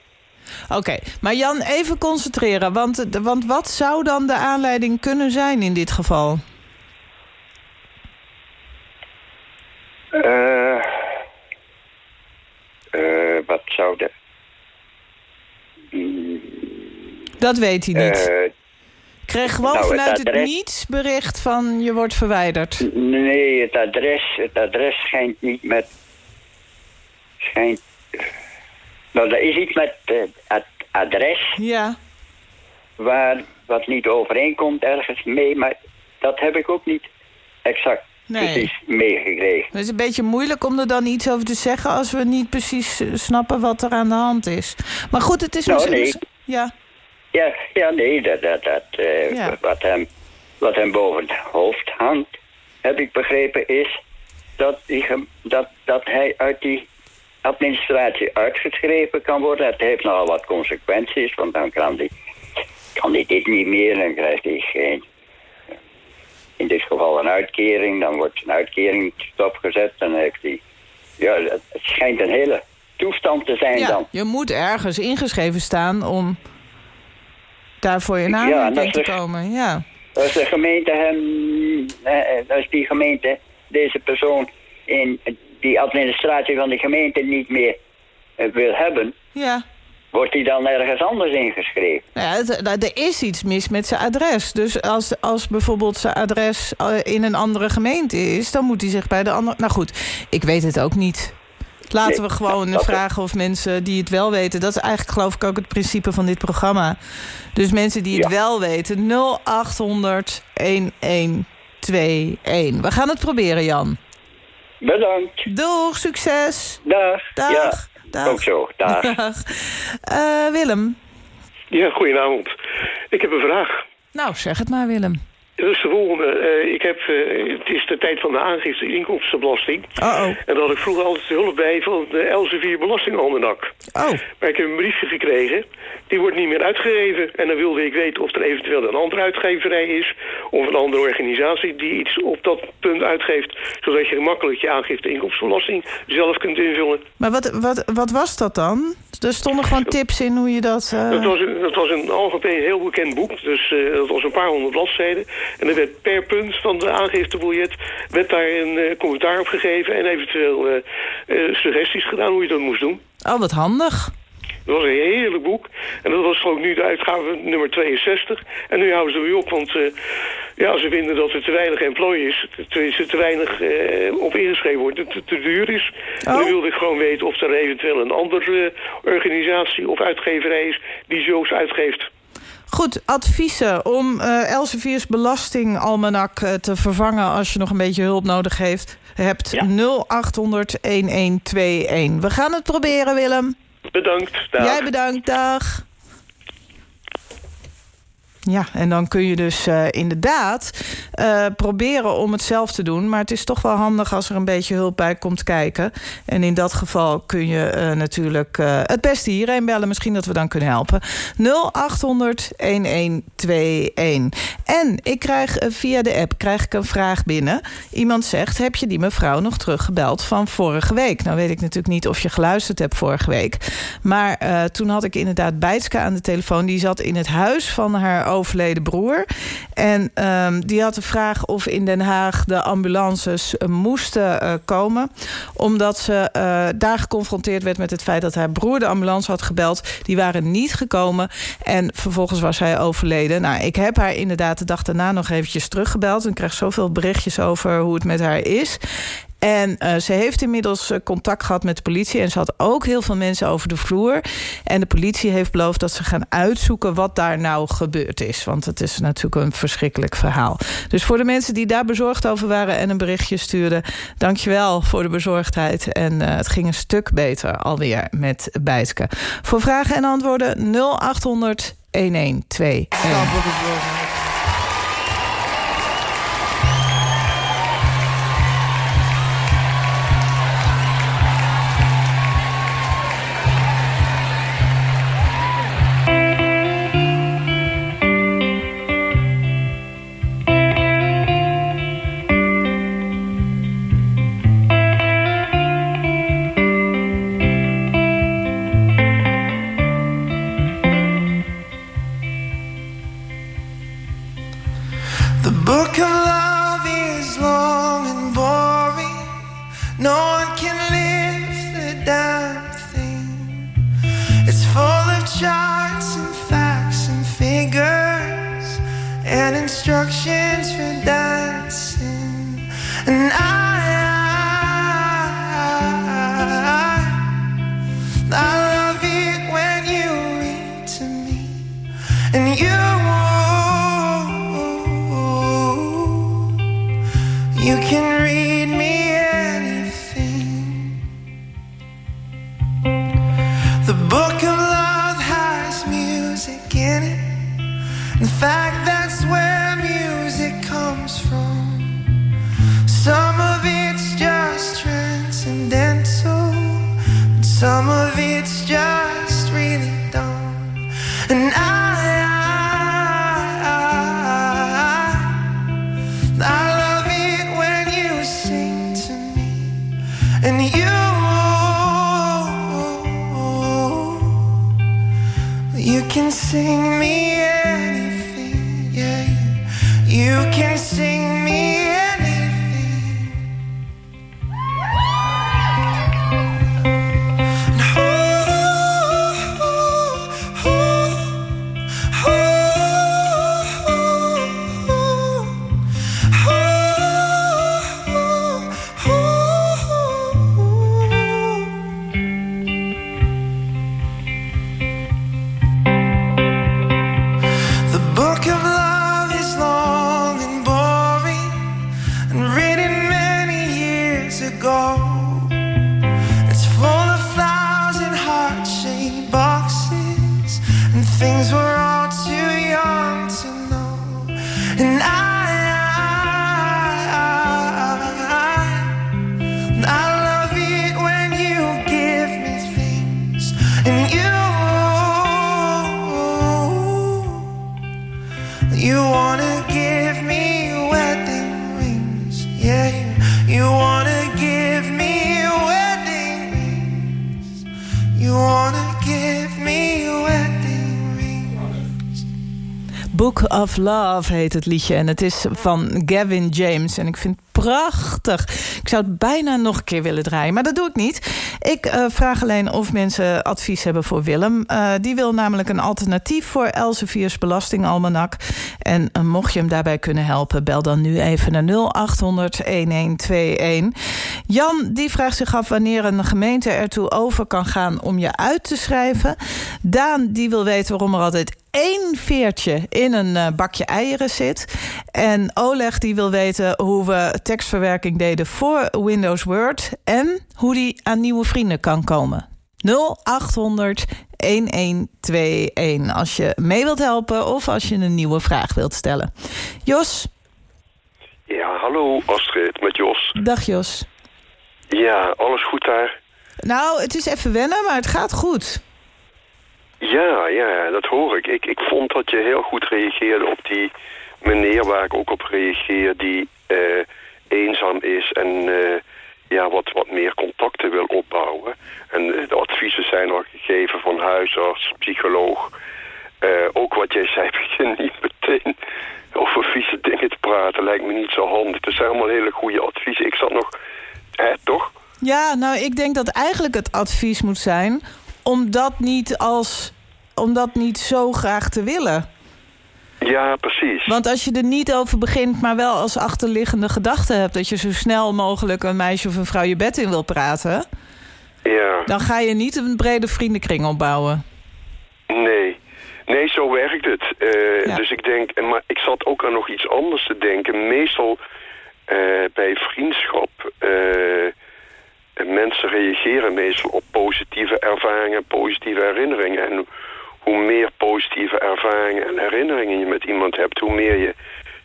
Oké, maar Jan, even concentreren. Want, want wat zou dan de aanleiding kunnen zijn in dit geval? Eh, eh, wat zou de... Mm, Dat weet hij niet. eh, Ik kreeg gewoon nou, vanuit het adres- niets bericht van je wordt verwijderd. Nee, het adres, het adres schijnt niet met... Schijnt... Nou, er is iets met eh, het adres Ja, waar wat niet overeenkomt ergens mee, maar dat heb ik ook niet exact Nee. precies meegekregen. het is een beetje moeilijk om er dan iets over te zeggen... als we niet precies eh, snappen wat er aan de hand is. Maar goed, het is... Nou, misschien- nee. Ja, Ja, ja nee, dat, dat, dat, eh, Ja. wat, hem, wat hem boven het hoofd hangt, heb ik begrepen, is dat, die, dat, dat hij uit die administratie uitgeschreven kan worden. Het heeft nogal wat consequenties, want dan kan hij, kan dit niet meer, dan krijgt hij geen, in dit geval een uitkering, dan wordt zijn uitkering stopgezet, dan heeft hij, ja, het het schijnt een hele toestand te zijn ja, dan. je moet ergens ingeschreven staan om daar voor je naam Ja, in te komen. Ja. Als de gemeente hem, eh, als die gemeente deze persoon in die administratie van de gemeente niet meer eh, wil hebben, ja. wordt hij dan ergens anders ingeschreven. Nou ja, nou, er is iets mis met zijn adres. Dus als, als bijvoorbeeld zijn adres eh, in een andere gemeente is... dan moet hij zich bij de andere... Nou goed, ik weet het ook niet. Laten Nee, we gewoon vragen of mensen die het wel weten... dat is eigenlijk geloof ik ook het principe van dit programma. Dus mensen die het Ja. wel weten, 0800 1121. We gaan het proberen, Jan. Bedankt. Doeg, succes. Dag. Dag. Ja, Dag. ook zo. Dag. Dag. Eh, Willem. Ja, goedenavond. Ik heb een vraag. Nou, zeg het maar, Willem. Is de volgende. Eh, ik heb, eh, het is de tijd van de aangifte inkomstenbelasting. Oh, oh. En daar had ik vroeger altijd de hulp bij van de Elsevier Belastingalmanak. Oh, Maar ik heb een briefje gekregen. Die wordt niet meer uitgegeven. En dan wilde ik weten of er eventueel een andere uitgeverij is... of een andere organisatie die iets op dat punt uitgeeft... zodat je gemakkelijk je aangifte inkomstenbelasting zelf kunt invullen. maar wat, wat, wat was dat dan? Er stonden gewoon tips in hoe je dat... eh, Dat, was een, dat was een algemeen heel bekend boek. Dus eh, dat was een paar honderd bladzijden. En er werd per punt van de aangiftebiljet... werd daar een eh, commentaar op gegeven... en eventueel eh, eh, suggesties gedaan hoe je dat moest doen. Oh, wat handig. Dat was een heerlijk boek. En dat was ook nu de uitgave nummer 62. En nu houden ze weer op, want eh, ja, ze vinden dat er te weinig employ is. Tenminste, te weinig eh, op ingeschreven wordt. Het te, te duur is. En Oh. dan wilde ik gewoon weten of er eventueel een andere organisatie of uitgeverij is... die zoiets uitgeeft. Goed, adviezen om eh Elsevier's belastingalmanak eh, te vervangen... als je nog een beetje hulp nodig heeft, hebt. 0800 1121. We gaan het proberen, Willem. Bedankt. Dag. Jij bedankt, dag. Ja, en dan kun je dus eh, inderdaad eh, proberen om het zelf te doen. Maar het is toch wel handig als er een beetje hulp bij komt kijken. En in dat geval kun je uh, natuurlijk uh, het beste hierheen bellen. Misschien dat we dan kunnen helpen. 0800 1121. En ik krijg via de app krijg ik een vraag binnen. Iemand zegt, heb je die mevrouw nog teruggebeld van vorige week? Nou weet ik natuurlijk niet of je geluisterd hebt vorige week. Maar uh, toen had ik inderdaad Bijtska aan de telefoon. Die zat in het huis van haar overleden broer. En um, die had de vraag of in Den Haag de ambulances uh, moesten uh, komen. Omdat ze daar geconfronteerd werd met het feit dat haar broer de ambulance had gebeld. Die waren niet gekomen. En vervolgens was hij overleden. Nou, ik heb haar inderdaad de dag daarna nog eventjes teruggebeld. En krijg zoveel berichtjes over hoe het met haar is. En uh, ze heeft inmiddels uh, contact gehad met de politie. En ze had ook heel veel mensen over de vloer. En de politie heeft beloofd dat ze gaan uitzoeken... wat daar nou gebeurd is. Want het is natuurlijk een verschrikkelijk verhaal. Dus voor de mensen die daar bezorgd over waren... en een berichtje stuurden... dankjewel voor de bezorgdheid. En uh, het ging een stuk beter alweer met Bijtke. Voor vragen en antwoorden 0800 1121. Book Book of Love heet het liedje. En het is van Gavin James. En ik vind het prachtig. Ik zou het bijna nog een keer willen draaien. Maar dat doe ik niet. Ik uh, vraag alleen of mensen advies hebben voor Willem. Uh, die wil namelijk een alternatief voor Elsevier's belastingalmanak. En uh, mocht je hem daarbij kunnen helpen... bel dan nu even naar 0800-1121. Jan die vraagt zich af wanneer een gemeente ertoe over kan gaan... om je uit te schrijven. Daan die wil weten waarom er altijd één veertje in een uh, bakje eieren zit. En Oleg die wil weten hoe we tekstverwerking deden voor Windows Word... en hoe die aan nieuwe vrienden kan komen. 0800 1121 als je mee wilt helpen of als je een nieuwe vraag wilt stellen. Jos? Ja, hallo Astrid, met Jos. Dag Jos. Ja, alles goed daar? Nou, het is even wennen, maar het gaat goed. Ja, ja, dat hoor ik. ik. Ik vond dat je heel goed reageerde op die meneer waar ik ook op reageer... die eh, eenzaam is en eh, ja, wat, wat meer contacten wil opbouwen. En eh, de adviezen zijn al gegeven van huisarts, psycholoog. Ook wat jij zei, begin niet meteen over vieze dingen te praten. Lijkt me niet zo handig. Het zijn allemaal hele goede adviezen. Ik zat nog... Hè, toch? Ja, nou, ik denk dat eigenlijk het advies moet zijn... om dat niet, als, om dat niet zo graag te willen. Ja, precies. Want als je er niet over begint, maar wel als achterliggende gedachte hebt... dat je zo snel mogelijk een meisje of een vrouw je bed in wil praten... Ja. dan ga je niet een brede vriendenkring opbouwen. Nee. Nee, zo werkt het. Eh, Dus ik denk, en maar ik zat ook aan nog iets anders te denken. Meestal eh, bij vriendschap, eh, mensen reageren meestal op positieve ervaringen, positieve herinneringen. En hoe meer positieve ervaringen en herinneringen je met iemand hebt, hoe meer je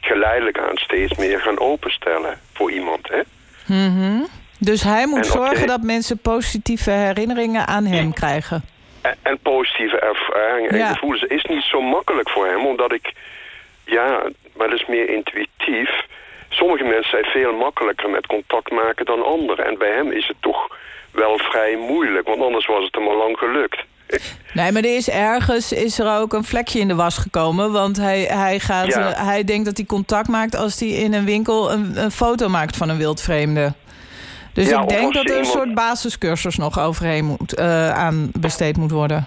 geleidelijk aan steeds meer gaan openstellen voor iemand. Hè? Mhm. Dus hij moet zorgen dat mensen positieve herinneringen aan hem krijgen. En, en positieve ervaringen Ja. en gevoelens is niet zo makkelijk voor hem, omdat ik, ja, maar dat is meer intuïtief. Sommige mensen zijn veel makkelijker met contact maken dan anderen. En bij hem is het toch wel vrij moeilijk, want anders was het hem al lang gelukt. Nee, maar er is ergens is er ook een vlekje in de was gekomen. Want hij, hij, gaat, Ja. hij denkt dat hij contact maakt als hij in een winkel een, een foto maakt van een wildvreemde. Dus Ja, ik denk dat er een soort basiscursus nog overheen moet, eh, aan besteed moet worden.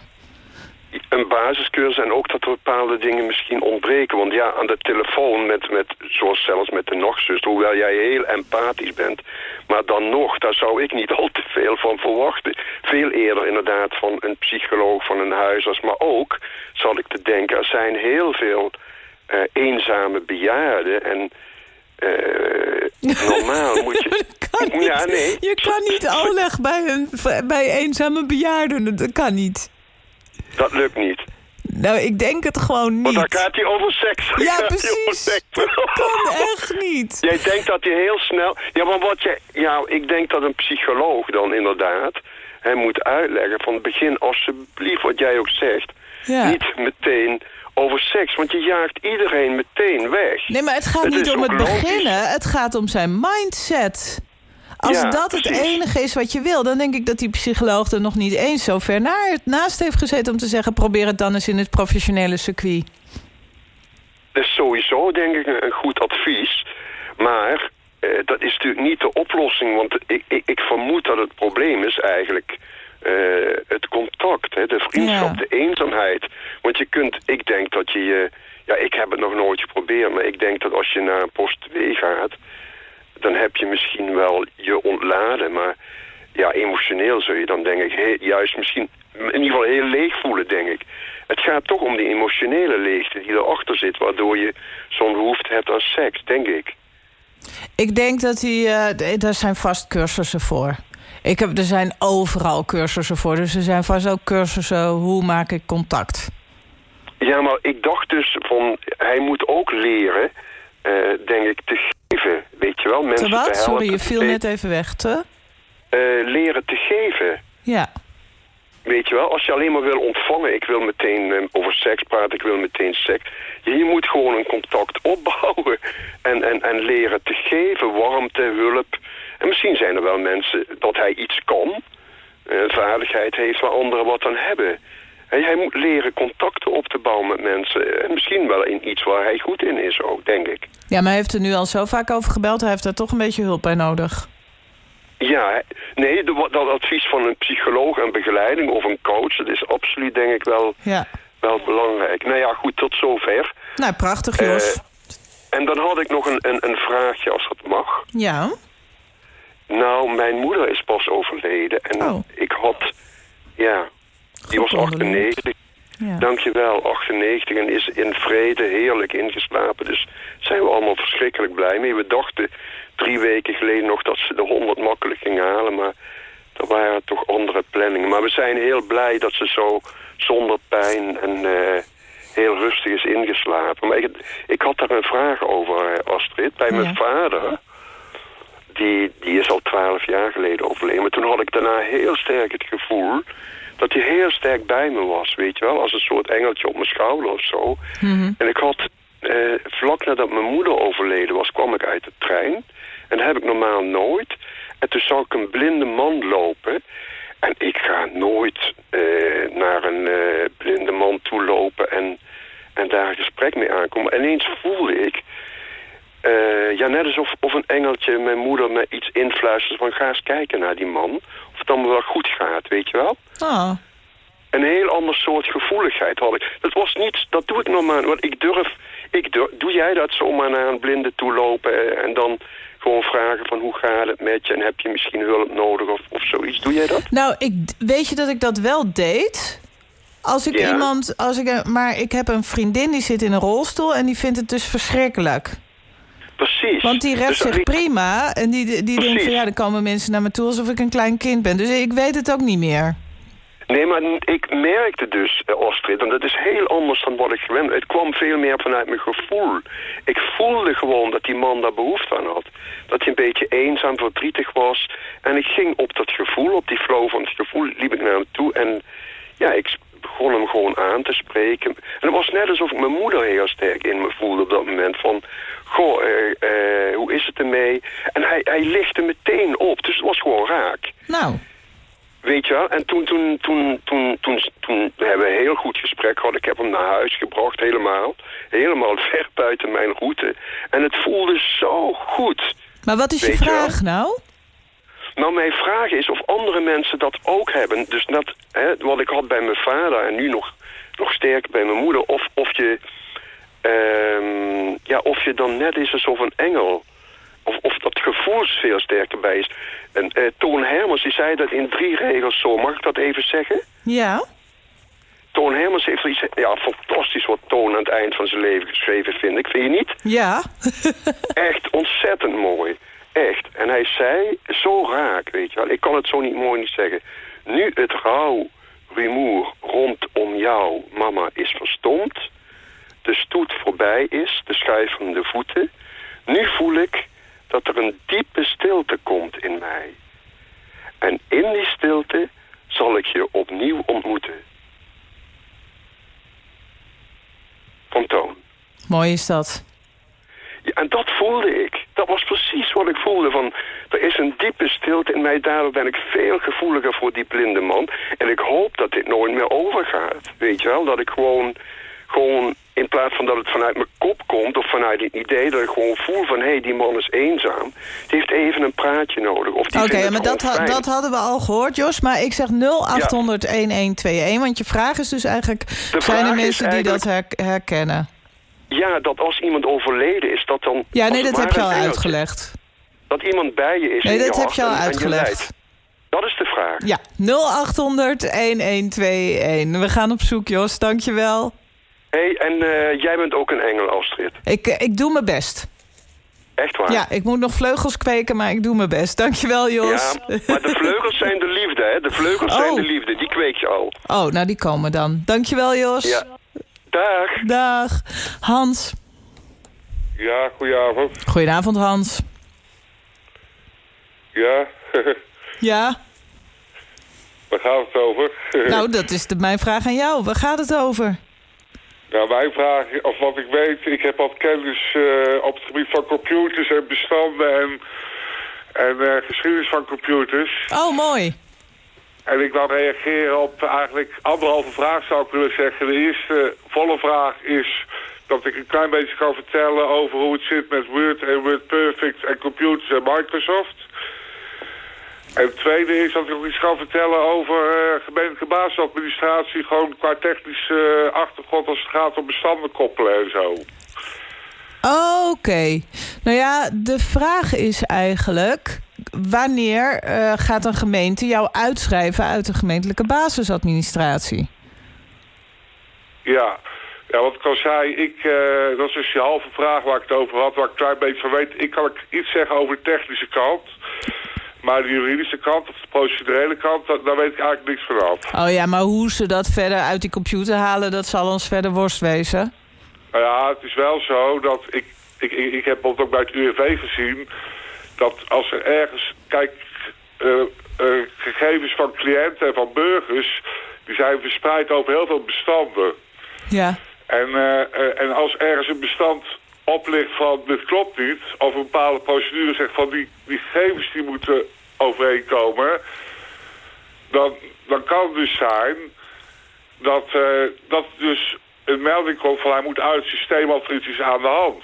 Een basiscursus en ook dat er bepaalde dingen misschien ontbreken. Want ja, aan de telefoon, met, met, zoals zelfs met de nachtzuster, hoewel jij heel empathisch bent, maar dan nog, daar zou ik niet al te veel van verwachten. Veel eerder inderdaad van een psycholoog, van een huisarts, maar ook, zal ik te denken, er zijn heel veel eh, eenzame bejaarden en eh, normaal moet je... Ja, nee. Je kan niet oleg bij, een, bij eenzame bejaarden. Dat kan niet. Dat lukt niet. Nou, ik denk het gewoon niet. Want dan gaat hij over seks. Ja, precies. over seks. kan echt niet. Jij denkt dat hij heel snel... Ja, maar wat je... Ja, ik denk dat een psycholoog dan inderdaad... Hij moet uitleggen van begin alsjeblieft wat jij ook zegt... Ja. Niet meteen over seks, want je jaagt iedereen meteen weg. Nee, maar het gaat Het niet om het logisch. beginnen. Het gaat om zijn mindset. Als Ja, dat het enige is wat je wil... dan denk ik dat die psycholoog er nog niet eens zo ver naar, naast heeft gezeten... om te zeggen, probeer het dan eens in het professionele circuit. Dat is sowieso denk ik een, goed advies. Maar eh, dat is natuurlijk niet de oplossing. Want ik, ik, ik vermoed dat het probleem is eigenlijk eh, het contact. Hè, de vriendschap, Ja. de eenzaamheid. Want je kunt, ik denk dat je je... Ja, ik heb het nog nooit geprobeerd. Maar ik denk dat als je naar een post 2 gaat... dan heb je misschien wel je ontladen. Maar ja, emotioneel zul je dan denk ik juist misschien... in ieder geval heel leeg voelen, denk ik. Het gaat toch om die emotionele leegte die erachter zit... waardoor je zo'n behoefte hebt aan seks, denk ik. Ik denk dat hij... eh, daar zijn vast cursussen voor. Ik heb, er zijn overal cursussen voor. Dus er zijn vast ook cursussen hoe maak ik contact. Ja, maar ik dacht dus van... hij moet ook leren, eh, denk ik, te geven. Weet je wel, mensen Te wat? te helpen. Sorry, je viel net even weg. Te? eh, leren te geven. Ja. Weet je wel, als je alleen maar wil ontvangen... ik wil meteen eh, over seks praten, ik wil meteen seks... je, moet gewoon een contact opbouwen. En, en, en leren te geven, warmte, hulp. En misschien zijn er wel mensen dat hij iets kan... een vaardigheid heeft waar anderen wat aan hebben. Hij, hij moet leren contacten op te bouwen met mensen. En misschien wel in iets waar hij goed in is ook, denk ik. ja, maar hij heeft er nu al zo vaak over gebeld. Hij heeft daar toch een beetje hulp bij nodig. Ja, nee, dat advies van een psycholoog en begeleiding of een coach... dat is absoluut, denk ik, wel, Ja. wel belangrijk. Nou ja, goed, tot zover. Nou, prachtig, Jos. Eh, en dan had ik nog een, een, een vraagje, als dat mag. ja. Nou, mijn moeder is pas overleden. En Oh. ik had, ja, die was onderling. 98. Ja. Dankjewel, 98 en is in vrede heerlijk ingeslapen. Dus zijn we allemaal verschrikkelijk blij mee. We dachten drie weken geleden nog dat ze de 100 makkelijk ging halen. Maar er waren toch andere planningen. Maar we zijn heel blij dat ze zo zonder pijn en eh, heel rustig is ingeslapen. Maar ik, ik had daar een vraag over, eh, Astrid. Bij mijn vader, die, die is al twaalf jaar geleden overleden. Maar toen had ik daarna heel sterk het gevoel dat hij heel sterk bij me was, weet je wel. Als een soort engeltje op mijn schouder of zo. En ik had, eh, vlak nadat mijn moeder overleden was, kwam ik uit de trein. En dat heb ik normaal nooit. En toen zag ik een blinde man lopen. En ik ga nooit eh, naar een eh, blinde man toe lopen en, en daar een gesprek mee aankomen. En ineens voelde ik, eh, ja net alsof of een engeltje mijn moeder me iets influistert van ga eens kijken naar die man. Of het dan wel goed gaat, weet je wel. Oh. Een heel ander soort gevoeligheid had ik. Dat was niet, dat doe ik normaal, want ik durf, ik durf, doe jij dat zomaar naar een blinde toe lopen en dan gewoon vragen van hoe gaat het met je en heb je misschien hulp nodig of, of zoiets. Doe jij dat? Nou, ik, weet je dat ik dat wel deed? Als ik Ja. iemand, als ik, maar ik heb een vriendin die zit in een rolstoel en die vindt het dus verschrikkelijk. Precies. Want die redt Dus zich prima en die, die denkt van ja, dan komen mensen naar me toe alsof ik een klein kind ben. Dus ik weet het ook niet meer. Nee, maar ik merkte dus, eh, Astrid, en dat is heel anders dan wat ik gewend. Het kwam veel meer vanuit mijn gevoel. Ik voelde gewoon dat die man daar behoefte aan had. Dat hij een beetje eenzaam, verdrietig was. En ik ging op dat gevoel, op die flow van het gevoel, liep ik naar hem toe. En ja, ik begon hem gewoon aan te spreken. En het was net alsof ik mijn moeder heel sterk in me voelde op dat moment. Van, goh, eh, eh, hoe is het ermee? En hij, hij lichtte meteen op, dus het was gewoon raak. Nou, Weet je wel? En toen, toen, toen, toen, toen, toen hebben we een heel goed gesprek gehad. Ik heb hem naar huis gebracht, helemaal. Helemaal ver buiten mijn route. En het voelde zo goed. maar wat is je vraag nou? Nou, mijn vraag is of andere mensen dat ook hebben. Dus dat, hè, wat ik had bij mijn vader en nu nog, nog sterker bij mijn moeder. Of, of, je, ehm, ja, of je dan net is alsof een engel. Of, of dat gevoel veel sterker bij is. En eh, Toon Hermans die zei dat in drie regels zo. Mag ik dat even zeggen? Ja? Toon Hermans heeft iets... Ja, fantastisch wat Toon aan het eind van zijn leven geschreven, vind ik. Vind je niet? Ja? Echt ontzettend mooi. Echt. En hij zei, zo raak, weet je wel. Ik kan het zo niet mooi niet zeggen. Nu het rouw rumoer rondom jou, mama, is verstomd. De stoet voorbij is, de schuivende voeten. Nu voel ik dat er een diepe stilte komt in mij. En in die stilte zal ik je opnieuw ontmoeten. Van Toon. Mooi is dat. Ja, en dat voelde ik. Dat was precies wat ik voelde. Van, er is een diepe stilte in mij. Daardoor ben ik veel gevoeliger voor die blinde man. En ik hoop dat dit nooit meer overgaat. Weet je wel? Dat ik gewoon, gewoon in plaats van dat het vanuit mijn kop komt... of vanuit het idee dat ik gewoon voel van... hé, hey, die man is eenzaam. Die heeft even een praatje nodig. Oké, maar dat, ha- dat hadden we al gehoord, Jos. Maar ik zeg 0800-1121. Want je vraag is dus eigenlijk... zijn er mensen die dat her- herkennen? Ja, dat als iemand overleden is, dat dan... Ja, nee, dat heb je al uitgelegd. Dat iemand bij je is Nee, je dat heb je al en- en uitgelegd. Dat is de vraag. Ja, 0800-1121. We gaan op zoek, Jos. Dankjewel. Hé, hey, en eh, jij bent ook een engel, Astrid. Ik, eh, ik doe mijn best. Echt waar? Ja, ik moet nog vleugels kweken, maar ik doe mijn best. Dankjewel, Jos. Ja, maar de vleugels zijn de liefde, hè? De vleugels zijn Oh. de liefde, die kweek je al. Oh, nou die komen dan. Dankjewel, Jos. Ja. Dag. Dag. Hans. Ja, goedenavond. Goedenavond, Hans. Ja, Ja? waar gaat het over? Nou, dat is de, mijn vraag aan jou. Waar gaat het over? Nou, mijn vraag, of wat ik weet, ik heb wat kennis eh, op het gebied van computers en bestanden en, en eh, geschiedenis van computers. Oh, mooi. En ik wil reageren op eigenlijk anderhalve vraag zou ik willen zeggen. De eerste volle vraag is dat ik een klein beetje kan vertellen over hoe het zit met Word en Word Perfect en computers en Microsoft. En het tweede is dat ik ook iets kan vertellen over eh, gemeentelijke basisadministratie, gewoon qua technische eh, achtergrond als het gaat om bestanden koppelen en zo. Oké. Nou ja, de vraag is eigenlijk... wanneer eh, gaat een gemeente jou uitschrijven... uit de gemeentelijke basisadministratie? Ja, ja wat ik al zei, ik, dat is dus die halve vraag waar ik het over had, waar ik een klein beetje van weet. Ik kan iets zeggen over de technische kant. Maar de juridische kant of de procedurele kant, dat, daar weet ik eigenlijk niks vanaf. Oh ja, maar hoe ze dat verder uit die computer halen... dat zal ons verder worst wezen. Nou ja, het is wel zo dat ik... Ik, ik, ik heb bijvoorbeeld ook bij het UWV gezien... dat als er ergens... Kijk, eh, eh, gegevens van cliënten en van burgers... die zijn verspreid over heel veel bestanden. Ja. En, eh, en als ergens een bestand oplicht van dit klopt niet... of een bepaalde procedure zegt van die, die gegevens die moeten overeenkomen... dan, dan kan het dus zijn dat, eh, dat dus een melding komt van hij moet uit het systeem of er iets is aan de hand.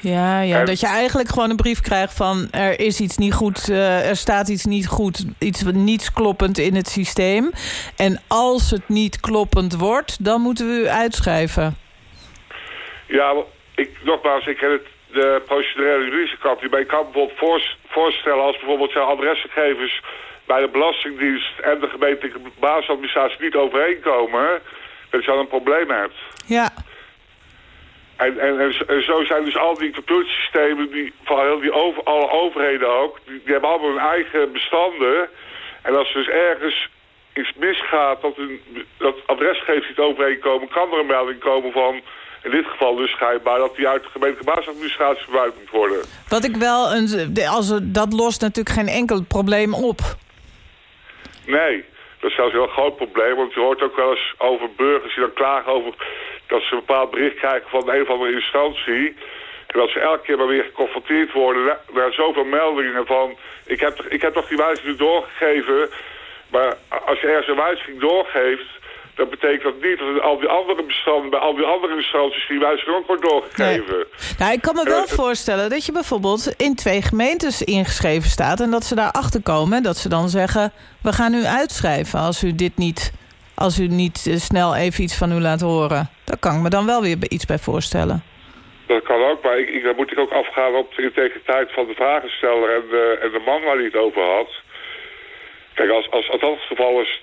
Ja, ja En- dat je eigenlijk gewoon een brief krijgt van... er is iets niet goed, eh, er staat iets niet goed, iets niets kloppend in het systeem. En als het niet kloppend wordt, dan moeten we u uitschrijven. Ja, ik, nogmaals, ik ken het, de procedurele juridische kant niet. Maar ik kan bijvoorbeeld voors- voorstellen als bijvoorbeeld zijn adresgegevens bij de Belastingdienst en de gemeentelijke basisadministratie niet overeenkomen, dat je dan een probleem hebt. Ja. En, en, zo- en zo zijn dus al die computersystemen, die, van heel die over, alle overheden ook, die, die hebben allemaal hun eigen bestanden. En als er dus ergens iets misgaat, dat, een, dat adresgegevens niet overeenkomen, kan er een melding komen van, in dit geval dus schijnbaar, dat die uit de gemeentelijke basisadministratie verwijderd moet worden. Wat ik wel, een, als dat lost natuurlijk geen enkel probleem op. Nee, dat is zelfs een heel groot probleem. Want je hoort ook wel eens over burgers die dan klagen over dat ze een bepaald bericht krijgen van een of andere instantie. En dat ze elke keer maar weer geconfronteerd worden na- naar zoveel meldingen van... Ik heb, ik heb toch die wijziging doorgegeven, maar als je ergens een wijziging doorgeeft... dan betekent dat niet dat al die andere bestanden bij al die andere instanties die wijziging ook wordt doorgegeven. Nou, ik kan me wel voorstellen dat je bijvoorbeeld in twee gemeentes ingeschreven staat... en dat ze daar achter komen en dat ze dan zeggen... we gaan u uitschrijven als u dit niet, als u niet eh, snel even iets van u laat horen. Daar kan ik me dan wel weer iets bij voorstellen. Dat kan ook, maar ik, ik, dan moet ik ook afgaan op de integriteit van de vragensteller en de, en de man waar hij het over had. Kijk, als, als, als dat het geval is,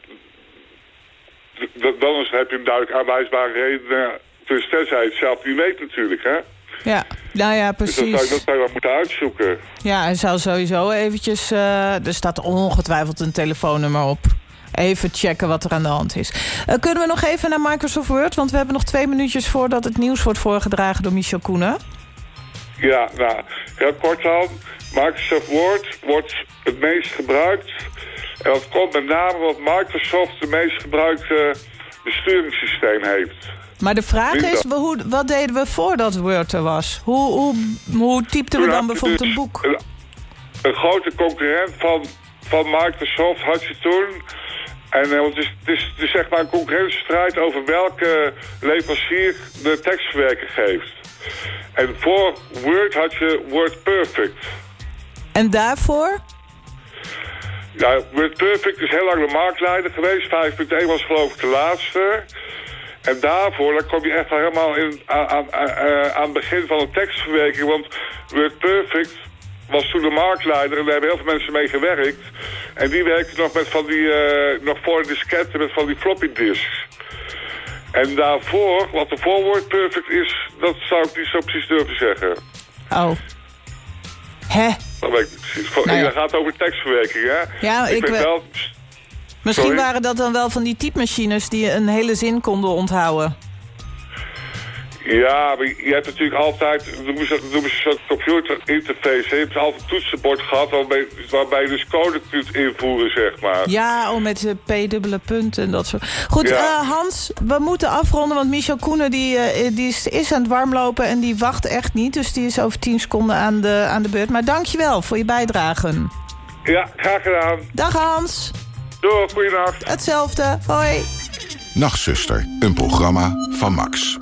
dan is, heb je een duidelijk aanwijsbare reden. Dus tenzij het zelf niet weet natuurlijk, hè? Ja, nou ja, Dus dat zou, je- precies. dat zou je wel moeten uitzoeken. Ja, hij zou sowieso eventjes... eh, er staat ongetwijfeld een telefoonnummer op. Even checken wat er aan de hand is. Eh, kunnen we nog even naar Microsoft Word? Want we hebben nog twee minuutjes voordat het nieuws wordt voorgedragen door Michel Koenen. Ja, nou, heel kort dan. Microsoft Word wordt het meest gebruikt. En dat komt met name omdat Microsoft het meest gebruikte besturingssysteem heeft. Maar de vraag is, Windows. hoe, wat deden we voordat Word er was? Hoe, hoe, hoe typten we Toen dan bijvoorbeeld dus een boek? Een, een grote concurrent van, van Microsoft had je toen. En eh, het, is, het, is, het is zeg maar een concurrentiestrijd over welke leverancier de tekstverwerker geeft. En voor Word had je Word Perfect. En daarvoor? Ja, Perfect is heel lang de marktleider geweest. 5.1 was geloof ik de laatste. En daarvoor, dan kom je echt al helemaal in, aan, aan, aan- aan het begin van de tekstverwerking. Want Word Perfect was toen de marktleider en daar hebben heel veel mensen mee gewerkt. En die werkte nog met van die, eh, nog voor de disketten met van die floppy disks. En daarvoor, wat er voor Word Perfect is, dat zou ik niet zo precies durven zeggen. Oh. Hè? Dat weet ik niet precies. Voor, Nou ja. Dat gaat over tekstverwerking, hè? Ja, ik weet we- wel... Misschien Sorry? waren dat dan wel van die typemachines die een hele zin konden onthouden. Ja, maar je hebt natuurlijk altijd, dat noemen ze noemen ze zo'n computerinterface. Je hebt altijd een toetsenbord gehad waarbij, waarbij je dus code kunt invoeren, zeg maar. Ja, oh, met de p-dubbele punten en dat soort. Goed, Ja. eh, Hans, we moeten afronden, want Michel Koenen die, eh, die is, is aan het warmlopen en die wacht echt niet. Dus die is over 10 seconden aan de, aan de beurt. Maar dankjewel voor je bijdragen. Ja, graag gedaan. Dag Hans. Doei, goeienacht. Hetzelfde. Hoi. Nachtzuster, een programma van Max.